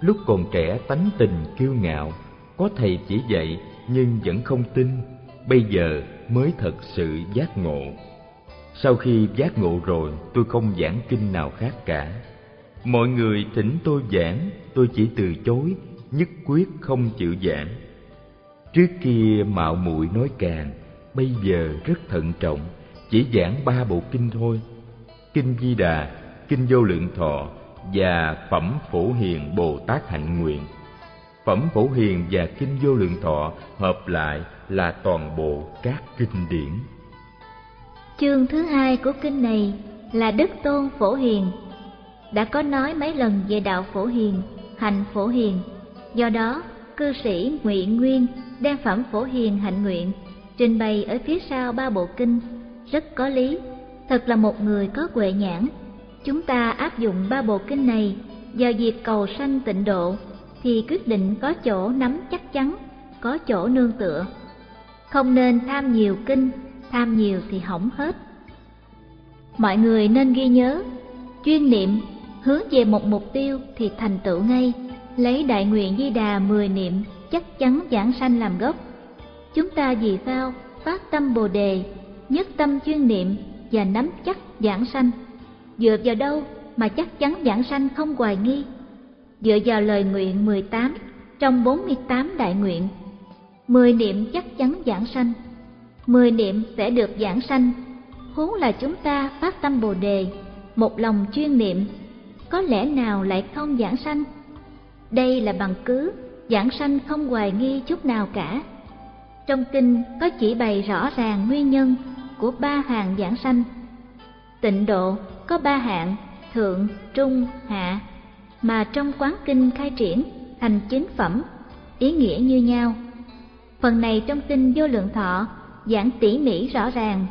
Speaker 1: Lúc còn trẻ tánh tình kiêu ngạo, có thầy chỉ dạy nhưng vẫn không tin. Bây giờ mới thật sự giác ngộ. Sau khi giác ngộ rồi, tôi không giảng kinh nào khác cả. Mọi người thỉnh tôi giảng, tôi chỉ từ chối, nhất quyết không chịu giảng. Trước kia mạo muội nói càng, bây giờ rất thận trọng, chỉ giảng ba bộ kinh thôi. Kinh Di Đà, Kinh Vô Lượng Thọ và Phẩm Phổ Hiền Bồ Tát Hạnh Nguyện. Phẩm Phổ Hiền và Kinh Vô Lượng Thọ hợp lại là toàn bộ các kinh điển.
Speaker 2: Chương thứ hai của kinh này là Đức Tôn Phổ Hiền. Đã có nói mấy lần về đạo Phổ Hiền, hành Phổ Hiền. Do đó, cư sĩ nguyện Nguyên đem phẩm Phổ Hiền hạnh nguyện trình bày ở phía sau ba bộ kinh rất có lý, thật là một người có huệ nhãn. Chúng ta áp dụng ba bộ kinh này vào việc cầu sanh tịnh độ thì quyết định có chỗ nắm chắc chắn, có chỗ nương tựa. Không nên tham nhiều kinh, tham nhiều thì hỏng hết. Mọi người nên ghi nhớ, chuyên niệm, hướng về một mục tiêu thì thành tựu ngay, lấy đại nguyện di đà mười niệm chắc chắn giảng sanh làm gốc. Chúng ta vì sao phát tâm Bồ đề, nhất tâm chuyên niệm và nắm chắc giảng sanh? Dựa vào đâu mà chắc chắn giảng sanh không hoài nghi? Dựa vào lời nguyện 18 trong 48 đại nguyện mười niệm chắc chắn giảng sanh mười niệm sẽ được giảng sanh. Huống là chúng ta phát tâm bồ đề, một lòng chuyên niệm, có lẽ nào lại không giảng sanh? Đây là bằng cứ giảng sanh không hoài nghi chút nào cả. Trong kinh có chỉ bày rõ ràng nguyên nhân của ba hàng giảng sanh. Tịnh độ có ba hạng, thượng, trung, hạ, mà trong quán kinh khai triển thành chính phẩm, ý nghĩa như nhau. Phần này trong kinh vô lượng thọ giảng tỉ mỉ rõ ràng.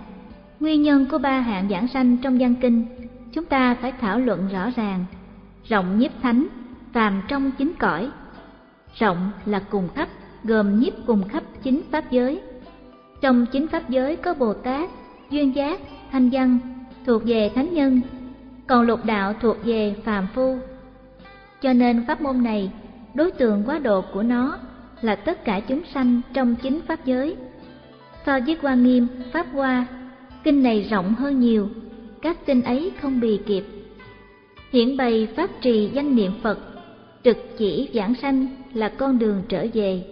Speaker 2: Nguyên nhân của ba hạng giảng sanh trong văn kinh, chúng ta phải thảo luận rõ ràng. Rộng nhiếp thánh, phàm trong chính cõi. Rộng là cùng khắp, gồm nhiếp cùng khắp chính pháp giới. Trong chính pháp giới có Bồ Tát, Duyên Giác, Thanh Văn thuộc về thánh nhân, còn lục đạo thuộc về phàm phu. Cho nên pháp môn này, đối tượng quá độ của nó là tất cả chúng sanh trong chính pháp giới. So với Hoa Nghiêm, Pháp Hoa, kinh này rộng hơn nhiều, các kinh ấy không bì kịp. hiển bày pháp trì danh niệm Phật, trực chỉ giảng sanh là con đường trở về.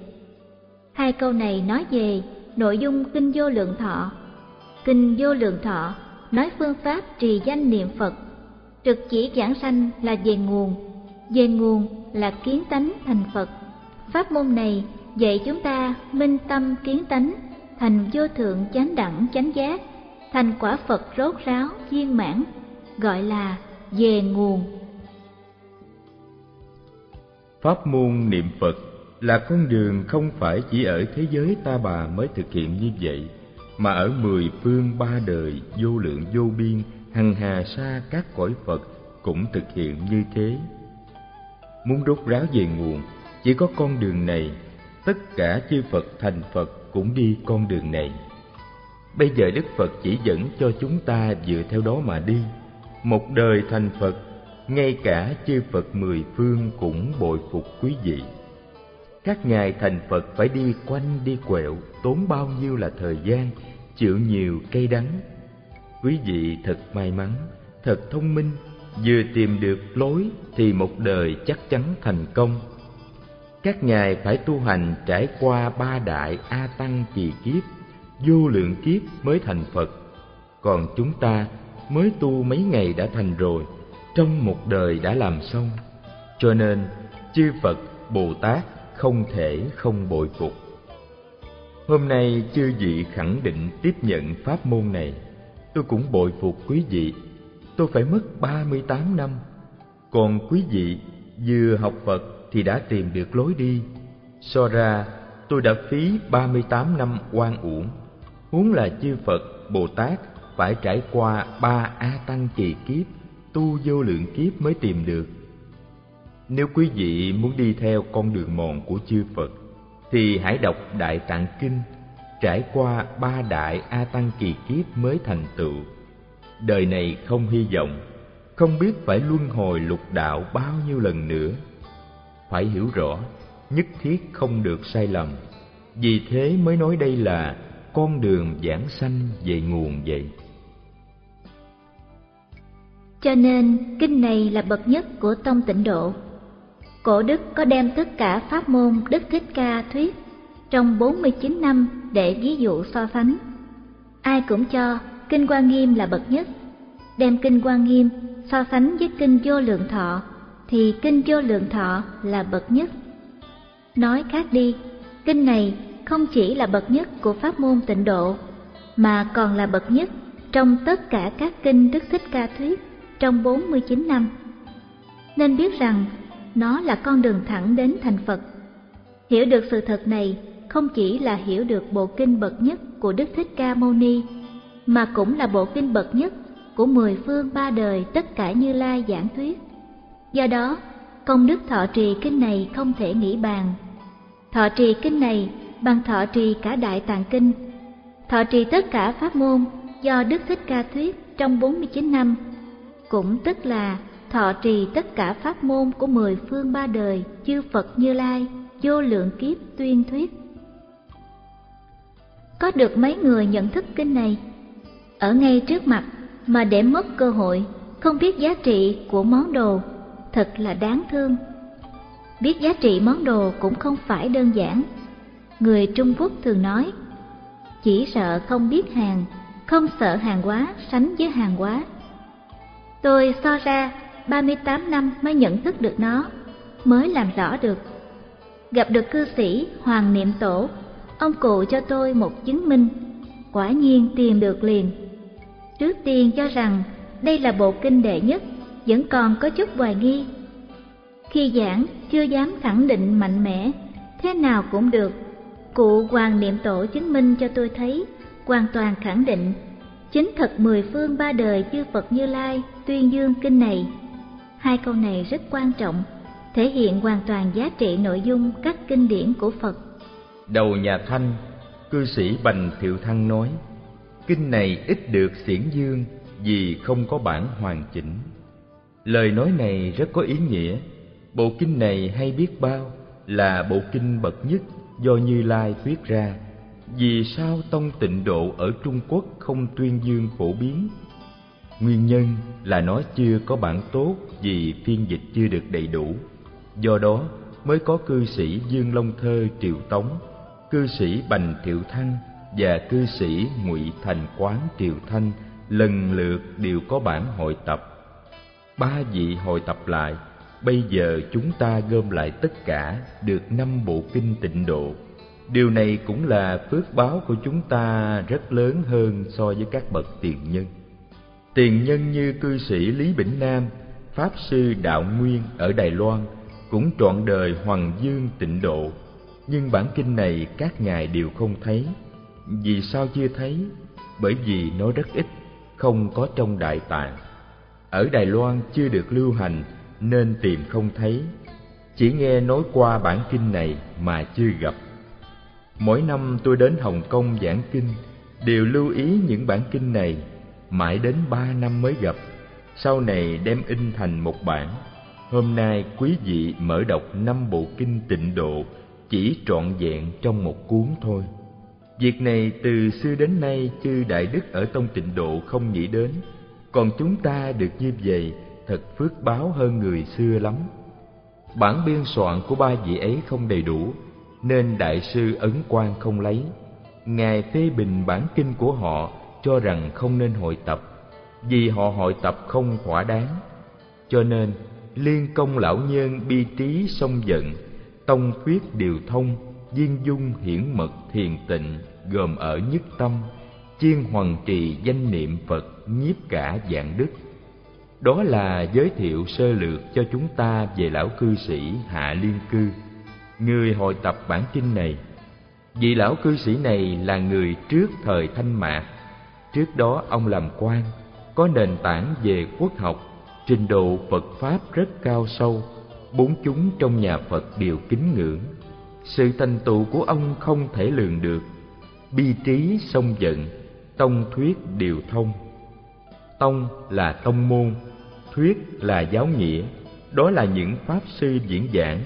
Speaker 2: Hai câu này nói về nội dung kinh vô lượng thọ. Kinh vô lượng thọ nói phương pháp trì danh niệm Phật, trực chỉ giảng sanh là về nguồn, về nguồn là kiến tánh thành Phật. Pháp môn này dạy chúng ta minh tâm kiến tánh, thành vô thượng chánh đẳng chánh giác, thành quả Phật rốt ráo viên mãn, gọi là về nguồn.
Speaker 1: Pháp môn niệm phật là con đường không phải chỉ ở thế giới ta bà mới thực hiện như vậy mà ở mười phương ba đời vô lượng vô biên hằng hà xa các cõi phật cũng thực hiện như thế. Muốn rốt ráo về nguồn chỉ có con đường này tất cả chư phật thành phật cũng đi con đường này. Bây giờ đức phật chỉ dẫn cho chúng ta dựa theo đó mà đi. Một đời thành phật, ngay cả chư phật mười phương cũng bội phục quý vị. Các ngài thành phật phải đi quanh đi quẹo tốn bao nhiêu là thời gian, chịu nhiều cây đắng. Quý vị thật may mắn, thật thông minh, vừa tìm được lối thì một đời chắc chắn thành công các ngài phải tu hành trải qua ba đại a tăng kỳ kiếp, vô lượng kiếp mới thành phật. Còn chúng ta mới tu mấy ngày đã thành rồi, trong một đời đã làm xong. Cho nên, chư phật, bồ tát không thể không bội phục. Hôm nay chư vị khẳng định tiếp nhận pháp môn này. Tôi cũng bội phục quý vị. Tôi phải mất ba mươi tám năm. Còn quý vị vừa học phật thì đã tìm được lối đi. So ra, tôi đã phí ba mươi tám năm oan uổng. Huống là chư phật, bồ tát phải trải qua ba a tăng kỳ kiếp, tu vô lượng kiếp mới tìm được. Nếu quý vị muốn đi theo con đường mòn của chư phật, thì hãy đọc đại tạng kinh, trải qua ba đại a tăng kỳ kiếp mới thành tựu. Đời này không hy vọng, không biết phải luân hồi lục đạo bao nhiêu lần nữa phải hiểu rõ, nhất thiết không được sai lầm. Vì thế mới nói đây là con đường giảng sanh về nguồn vậy.
Speaker 2: Cho nên, kinh này là bậc nhất của tông tịnh độ. Cổ đức có đem tất cả pháp môn đức thích ca thuyết trong 49 năm để ví dụ so sánh. Ai cũng cho kinh quan nghiêm là bậc nhất, đem kinh quan nghiêm so sánh với kinh vô lượng thọ thì kinh vô lượng thọ là bậc nhất nói khác đi kinh này không chỉ là bậc nhất của pháp môn tịnh độ mà còn là bậc nhất trong tất cả các kinh Đức Thích Ca thuyết trong 49 năm. Nên biết rằng nó là con đường thẳng đến thành Phật. Hiểu được sự thật này không chỉ là hiểu được bộ kinh bậc nhất của Đức Thích Ca Mâu Ni, mà cũng là bộ kinh bậc nhất của mười phương ba đời tất cả Như Lai giảng thuyết. Do đó, công đức thọ trì kinh này không thể nghĩ bàn. Thọ trì kinh này bằng thọ trì cả Đại Tạng Kinh, thọ trì tất cả pháp môn do Đức Thích Ca thuyết trong 49 năm, cũng tức là thọ trì tất cả pháp môn của mười phương ba đời chư Phật Như Lai vô lượng kiếp tuyên thuyết. Có được mấy người nhận thức kinh này ở ngay trước mặt mà để mất cơ hội, không biết giá trị của món đồ, thật là đáng thương. Biết giá trị món đồ cũng không phải đơn giản. Người Trung Quốc thường nói, chỉ sợ không biết hàng, không sợ hàng quá sánh với hàng quá. Tôi so ra 38 năm mới nhận thức được nó, mới làm rõ được. Gặp được cư sĩ Hoàng Niệm Tổ, ông cụ cho tôi một chứng minh, quả nhiên tìm được liền. Trước tiên cho rằng đây là bộ kinh đệ nhất, vẫn còn có chút hoài nghi. Khi giảng chưa dám khẳng định mạnh mẽ, thế nào cũng được. Cụ Hoàng Niệm Tổ chứng minh cho tôi thấy, hoàn toàn khẳng định, chính thật mười phương ba đời chư Phật Như Lai tuyên dương kinh này. Hai câu này rất quan trọng, thể hiện hoàn toàn giá trị nội dung các kinh điển của Phật.
Speaker 1: Đầu nhà Thanh, cư sĩ Bành Thiệu Thăng nói, kinh này ít được xiển dương vì không có bản hoàn chỉnh. Lời nói này rất có ý nghĩa. Bộ kinh này hay biết bao là bộ kinh bậc nhất do Như Lai thuyết ra. Vì sao tông tịnh độ ở Trung Quốc không tuyên dương phổ biến? Nguyên nhân là nó chưa có bản tốt vì phiên dịch chưa được đầy đủ. Do đó mới có cư sĩ Dương Long Thơ Triều Tống, cư sĩ Bành Thiệu thanh và cư sĩ Ngụy Thành Quán Triều Thanh lần lượt đều có bản hội tập. Ba vị hội tập lại, bây giờ chúng ta gom lại tất cả được năm bộ kinh tịnh độ. Điều này cũng là phước báo của chúng ta rất lớn hơn so với các bậc tiền nhân. Tiền nhân như cư sĩ Lý Bỉnh Nam Pháp Sư Đạo Nguyên ở Đài Loan cũng trọn đời hoàng dương tịnh độ, nhưng bản kinh này các ngài đều không thấy. Vì sao chưa thấy? Bởi vì nó rất ít, không có trong Đại Tạng. Ở Đài Loan chưa được lưu hành nên tìm không thấy, chỉ nghe nói qua bản kinh này mà chưa gặp. Mỗi năm tôi đến Hồng Kông giảng kinh, đều lưu ý những bản kinh này, mãi đến ba năm mới gặp. Sau này đem in thành một bản. Hôm nay quý vị mở đọc năm bộ kinh tịnh độ chỉ trọn vẹn trong một cuốn thôi. Việc này từ xưa đến nay chư Đại Đức ở Tông Tịnh Độ không nghĩ đến, còn chúng ta được như vậy thật phước báo hơn người xưa lắm. Bản biên soạn của ba vị ấy không đầy đủ, nên Đại sư Ấn Quang không lấy. Ngài phê bình bản kinh của họ cho rằng không nên hội tập, vì họ hội tập không thỏa đáng. Cho nên, liên công lão nhân bi trí song giận, tông khuyết điều thông, viên dung hiển mật thiền tịnh gồm ở nhất tâm, chiên hoàng trì danh niệm Phật nhiếp cả dạng đức. Đó là giới thiệu sơ lược cho chúng ta về lão cư sĩ Hạ Liên Cư, người hội tập bản kinh này. Vị lão cư sĩ này là người trước thời Thanh Mạc. Trước đó ông làm quan, có nền tảng về quốc học, trình độ Phật Pháp rất cao sâu, bốn chúng trong nhà Phật đều kính ngưỡng. Sự thành tựu của ông không thể lường được, bi trí sông giận, tông thuyết điều thông. Tông là tông môn, thuyết là giáo nghĩa, đó là những pháp sư diễn giảng,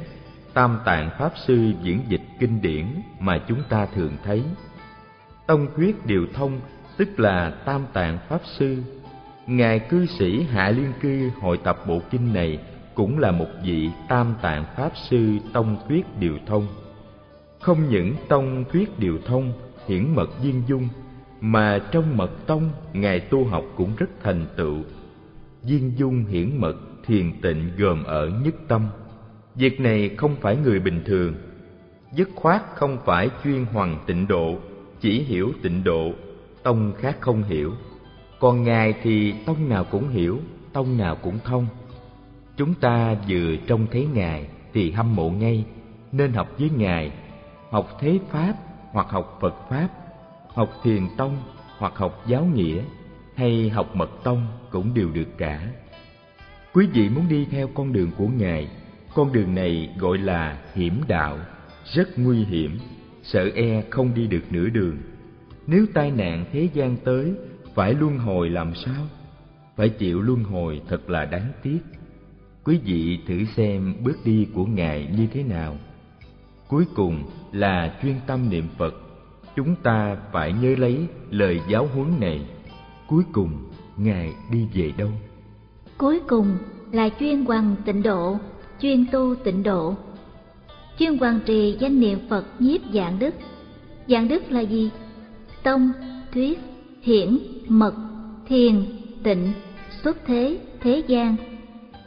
Speaker 1: tam tạng pháp sư diễn dịch kinh điển mà chúng ta thường thấy. Tông thuyết điều thông tức là tam tạng pháp sư. Ngài cư sĩ Hạ Liên Cư hội tập bộ kinh này cũng là một vị tam tạng pháp sư tông thuyết điều thông. Không những tông thuyết điều thông, hiển mật viên dung, mà trong mật tông, ngài tu học cũng rất thành tựu. Viên dung hiển mật, thiền tịnh gồm ở nhất tâm. Việc này không phải người bình thường. Dứt khoát không phải chuyên hoàng tịnh độ, chỉ hiểu tịnh độ, tông khác không hiểu. Còn ngài thì tông nào cũng hiểu, tông nào cũng thông. Chúng ta vừa trông thấy ngài thì hâm mộ ngay, nên học với ngài, học thế pháp hoặc học phật pháp học thiền tông hoặc học giáo nghĩa hay học mật tông cũng đều được cả. Quý vị muốn đi theo con đường của Ngài, con đường này gọi là hiểm đạo, rất nguy hiểm, sợ e không đi được nửa đường. Nếu tai nạn thế gian tới, phải luân hồi làm sao? Phải chịu luân hồi thật là đáng tiếc. Quý vị thử xem bước đi của Ngài như thế nào. Cuối cùng là chuyên tâm niệm Phật. Chúng ta phải nhớ lấy lời giáo huấn này. Cuối cùng Ngài đi về đâu?
Speaker 2: Cuối cùng là chuyên hoàng tịnh độ, chuyên tu tịnh độ. Chuyên hoàng trì danh niệm Phật nhiếp dạng đức. Dạng đức là gì? Tông, thuyết, hiển, mật, thiền, tịnh, xuất thế, thế gian.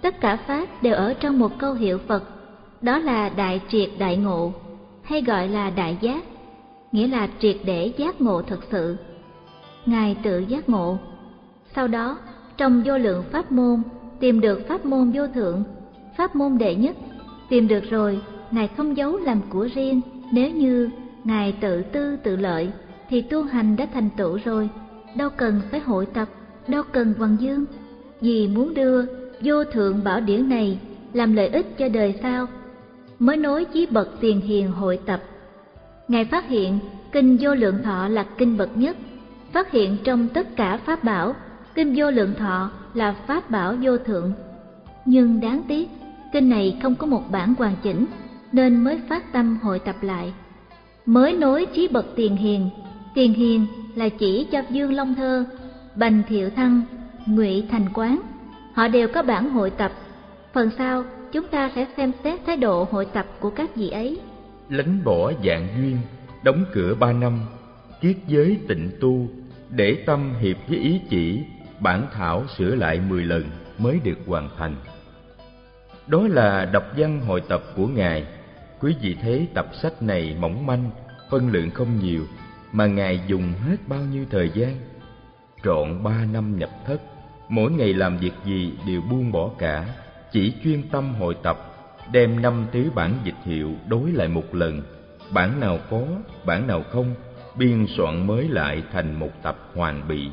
Speaker 2: Tất cả Pháp đều ở trong một câu hiệu Phật, đó là Đại Triệt Đại Ngộ, hay gọi là Đại Giác, nghĩa là triệt để giác ngộ thật sự. Ngài tự giác ngộ, sau đó, trong vô lượng pháp môn, tìm được pháp môn vô thượng, pháp môn đệ nhất, tìm được rồi, Ngài không giấu làm của riêng, nếu như Ngài tự tư tự lợi, thì tu hành đã thành tựu rồi, đâu cần phải hội tập, đâu cần hoàng dương, vì muốn đưa vô thượng bảo điển này làm lợi ích cho đời sau, mới nối chí bậc tiền hiền hội tập. Ngài phát hiện kinh vô lượng thọ là kinh bậc nhất, phát hiện trong tất cả pháp bảo Kinh vô lượng thọ là pháp bảo vô thượng. Nhưng đáng tiếc, kinh này không có một bản hoàn chỉnh, nên mới phát tâm hội tập lại. Mới nối trí bậc tiền hiền, tiền hiền là chỉ cho Dương Long Thơ, Bành Thiệu Thăng, Ngụy Thành Quán. Họ đều có bản hội tập. Phần sau, chúng ta sẽ xem xét thái độ hội tập của các vị ấy.
Speaker 1: Lánh bỏ dạng duyên, đóng cửa ba năm, kiết giới tịnh tu, để tâm hiệp với ý chỉ bản thảo sửa lại 10 lần mới được hoàn thành. Đó là đọc văn hội tập của Ngài. Quý vị thấy tập sách này mỏng manh, phân lượng không nhiều, mà Ngài dùng hết bao nhiêu thời gian? Trọn ba năm nhập thất, mỗi ngày làm việc gì đều buông bỏ cả, chỉ chuyên tâm hội tập, đem năm thứ bản dịch hiệu đối lại một lần, bản nào có, bản nào không, biên soạn mới lại thành một tập hoàn bị.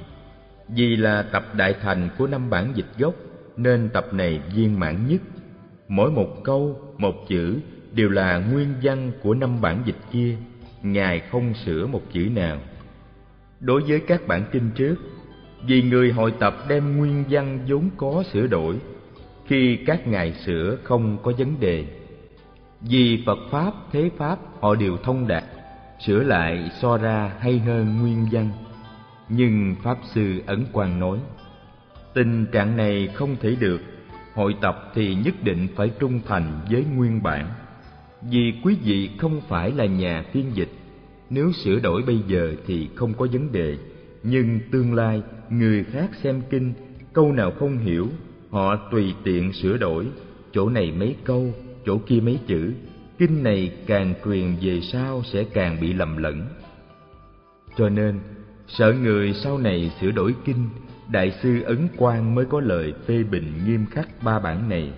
Speaker 1: Vì là tập đại thành của năm bản dịch gốc, nên tập này viên mãn nhất. Mỗi một câu, một chữ đều là nguyên văn của năm bản dịch kia, Ngài không sửa một chữ nào. Đối với các bản kinh trước, vì người hội tập đem nguyên văn vốn có sửa đổi, khi các ngài sửa không có vấn đề. Vì Phật Pháp, Thế Pháp họ đều thông đạt, sửa lại so ra hay hơn nguyên văn. Nhưng Pháp Sư Ấn Quang nói, tình trạng này không thể được, hội tập thì nhất định phải trung thành với nguyên bản. Vì quý vị không phải là nhà phiên dịch, nếu sửa đổi bây giờ thì không có vấn đề, nhưng tương lai người khác xem kinh, câu nào không hiểu, họ tùy tiện sửa đổi, chỗ này mấy câu, chỗ kia mấy chữ, kinh này càng truyền về sau sẽ càng bị lầm lẫn. Cho nên, sợ người sau này sửa đổi kinh, Đại sư Ấn Quang mới có lời phê bình nghiêm khắc ba bản này.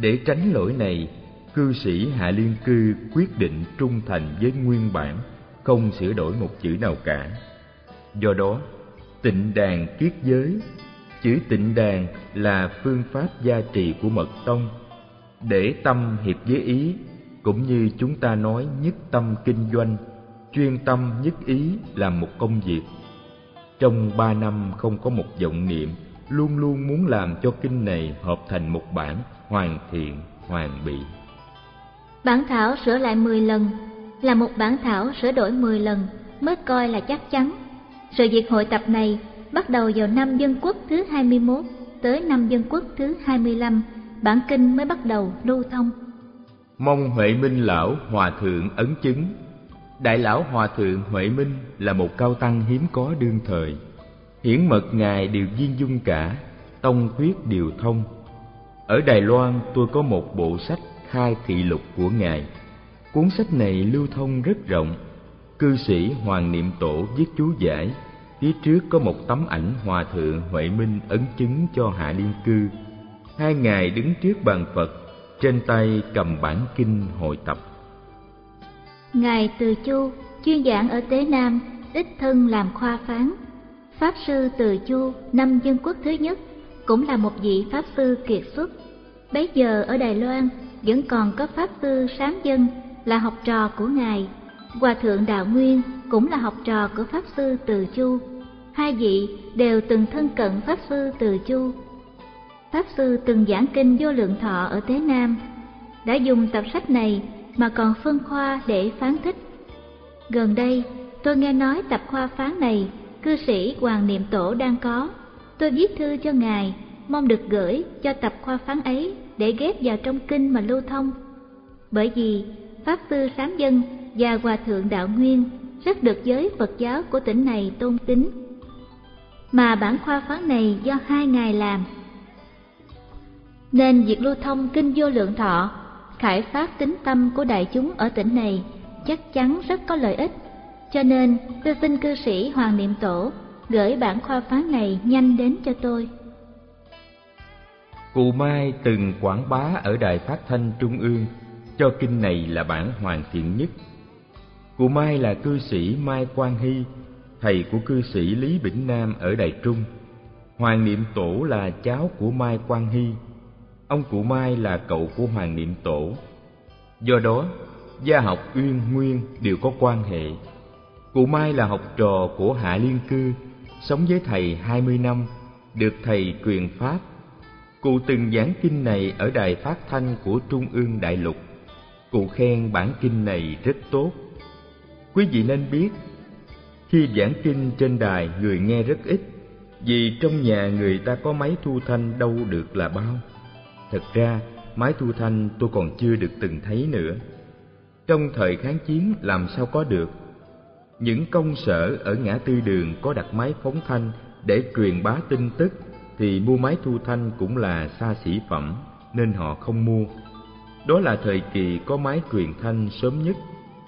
Speaker 1: Để tránh lỗi này, cư sĩ Hạ Liên Cư quyết định trung thành với nguyên bản, không sửa đổi một chữ nào cả. Do đó, tịnh đàn kiết giới, chữ tịnh đàn là phương pháp gia trì của mật tông, để tâm hiệp với ý, cũng như chúng ta nói nhất tâm kinh doanh, chuyên tâm nhất ý làm một công việc. Trong ba năm không có một vọng niệm, luôn luôn muốn làm cho kinh này hợp thành một bản hoàn thiện, hoàn bị.
Speaker 2: Bản thảo sửa lại 10 lần, là một bản thảo sửa đổi 10 lần mới coi là chắc chắn. Sự việc hội tập này bắt đầu vào năm Dân Quốc thứ 21 tới năm Dân Quốc thứ 25, bản kinh mới bắt đầu lưu thông.
Speaker 1: Mong Huệ Minh Lão Hòa Thượng ấn chứng Đại Lão Hòa Thượng Huệ Minh là một cao tăng hiếm có đương thời. Hiển mật Ngài đều viên dung cả, tông thuyết điều thông. Ở Đài Loan tôi có một bộ sách khai thị lục của Ngài. Cuốn sách này lưu thông rất rộng. Cư sĩ Hoàng Niệm Tổ viết chú giải, phía trước có một tấm ảnh Hòa Thượng Huệ Minh ấn chứng cho Hạ Liên Cư. Hai ngài đứng trước bàn Phật, trên tay cầm bản kinh hội tập.
Speaker 2: Ngài Từ Chu, chuyên giảng ở Tế Nam, đích thân làm khoa phán. Pháp sư Từ Chu, năm dân quốc thứ nhất, cũng là một vị Pháp sư kiệt xuất. Bấy giờ ở Đài Loan vẫn còn có Pháp sư Sáng Dân là học trò của Ngài. Hòa Thượng Đạo Nguyên cũng là học trò của Pháp sư Từ Chu. Hai vị đều từng thân cận Pháp sư Từ Chu. Pháp sư từng giảng kinh vô lượng thọ ở Tế Nam, đã dùng tập sách này mà còn phân khoa để phán thích. Gần đây, tôi nghe nói tập khoa phán này cư sĩ Hoàng Niệm Tổ đang có. Tôi viết thư cho ngài, mong được gửi cho tập khoa phán ấy để ghép vào trong kinh mà lưu thông. Bởi vì Pháp Sư Sám Dân và Hòa Thượng Đạo Nguyên rất được giới Phật giáo của tỉnh này tôn kính. Mà bản khoa phán này do hai ngài làm. Nên việc lưu thông kinh vô lượng thọ, khải phát tính tâm của đại chúng ở tỉnh này chắc chắn rất có lợi ích. Cho nên tôi xin cư sĩ Hoàng Niệm Tổ gửi bản khoa phán này nhanh đến cho tôi.
Speaker 1: Cụ Mai từng quảng bá ở Đài Phát Thanh Trung ương cho kinh này là bản hoàn thiện nhất. Cụ Mai là cư sĩ Mai Quang Hy, thầy của cư sĩ Lý Bỉnh Nam ở Đài Trung. Hoàng Niệm Tổ là cháu của Mai Quang Hy. Ông cụ Mai là cậu của Hoàng Niệm Tổ. Do đó, gia học Uyên Nguyên đều có quan hệ. Cụ Mai là học trò của Hạ Liên Cư, sống với thầy hai mươi năm, được thầy truyền pháp. Cụ từng giảng kinh này ở đài phát thanh của Trung ương Đại Lục Cụ khen bản kinh này rất tốt. Quý vị nên biết, khi giảng kinh trên đài người nghe rất ít, vì trong nhà người ta có máy thu thanh đâu được là bao. Thật ra, máy thu thanh tôi còn chưa được từng thấy nữa. Trong thời kháng chiến làm sao có được? Những công sở ở ngã tư đường có đặt máy phóng thanh để truyền bá tin tức thì mua máy thu thanh cũng là xa xỉ phẩm nên họ không mua đó là thời kỳ có máy truyền thanh sớm nhất,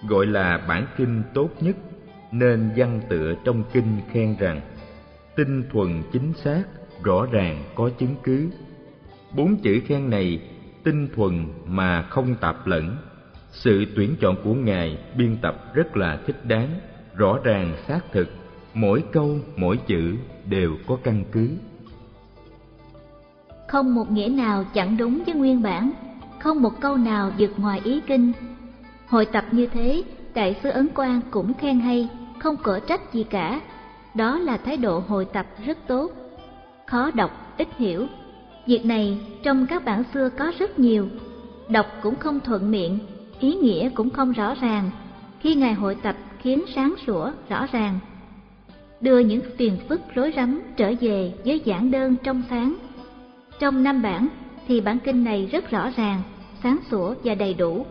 Speaker 1: gọi là bản kinh tốt nhất, nên văn tựa trong kinh khen rằng tinh thuần chính xác rõ ràng có chứng cứ. Bốn chữ khen này tinh thuần mà không tạp lẫn. Sự tuyển chọn của Ngài biên tập rất là thích đáng, rõ ràng xác thực, mỗi câu, mỗi chữ đều có căn cứ.
Speaker 2: Không một nghĩa nào chẳng đúng với nguyên bản, không một câu nào vượt ngoài ý kinh. Hội tập như thế, Đại sư Ấn Quang cũng khen hay, không cỡ trách gì cả. Đó là thái độ hội tập rất tốt. Khó đọc, ít hiểu. Việc này trong các bản xưa có rất nhiều. Đọc cũng không thuận miệng, ý nghĩa cũng không rõ ràng. Khi Ngài hội tập khiến sáng sủa, rõ ràng. Đưa những phiền phức rối rắm trở về với giảng đơn trong sáng. Trong năm bản thì bản kinh này rất rõ ràng, sáng sủa và đầy đủ.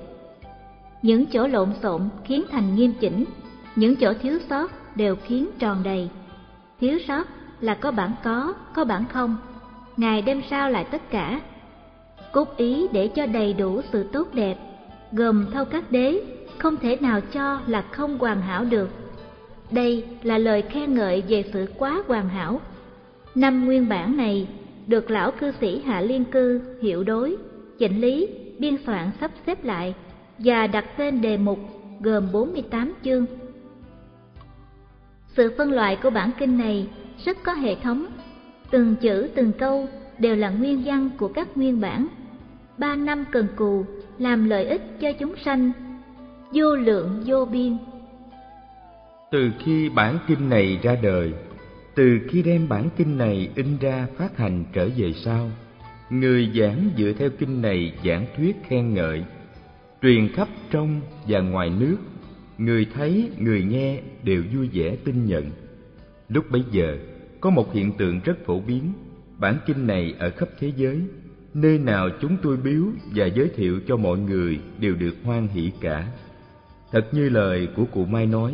Speaker 2: Những chỗ lộn xộn khiến thành nghiêm chỉnh, những chỗ thiếu sót đều khiến tròn đầy. Thiếu sót là có bản có, có bản không. Ngài đem sao lại tất cả. Cốt ý để cho đầy đủ sự tốt đẹp, gồm thâu các đế, không thể nào cho là không hoàn hảo được. Đây là lời khen ngợi về sự quá hoàn hảo. Năm nguyên bản này được lão cư sĩ Hạ Liên Cư hiệu đối, chỉnh lý, biên soạn sắp xếp lại và đặt tên đề mục gồm 48 chương. Sự phân loại của bản kinh này rất có hệ thống, từng chữ từng câu đều là nguyên văn của các nguyên bản. Ba năm cần cù làm lợi ích cho chúng sanh, vô lượng vô biên.
Speaker 1: Từ khi bản kinh này ra đời, từ khi đem bản kinh này in ra phát hành trở về sau, người giảng dựa theo kinh này giảng thuyết khen ngợi, truyền khắp trong và ngoài nước, người thấy, người nghe đều vui vẻ tin nhận. Lúc bấy giờ, có một hiện tượng rất phổ biến, bản kinh này ở khắp thế giới, nơi nào chúng tôi biếu và giới thiệu cho mọi người đều được hoan hỷ cả. Thật như lời của cụ Mai nói,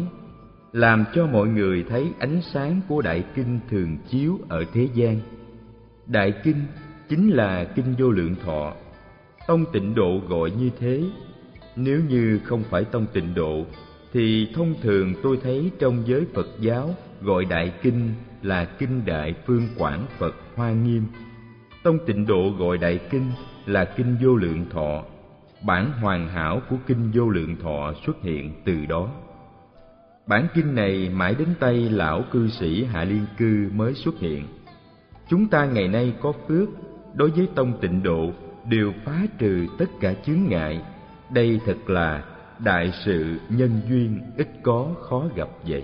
Speaker 1: làm cho mọi người thấy ánh sáng của đại kinh thường chiếu ở thế gian. Đại kinh chính là kinh vô lượng thọ. Tông tịnh độ gọi như thế. Nếu như không phải tông tịnh độ, thì thông thường tôi thấy trong giới Phật giáo gọi đại kinh là kinh đại phương quảng Phật Hoa Nghiêm. Tông tịnh độ gọi đại kinh là kinh vô lượng thọ. Bản hoàn hảo của kinh vô lượng thọ xuất hiện từ đó. Bản kinh này mãi đến tay lão cư sĩ Hạ Liên Cư mới xuất hiện. Chúng ta ngày nay có phước, đối với tông tịnh độ đều phá trừ tất cả chướng ngại. Đây thật là đại sự nhân duyên ít có khó gặp vậy.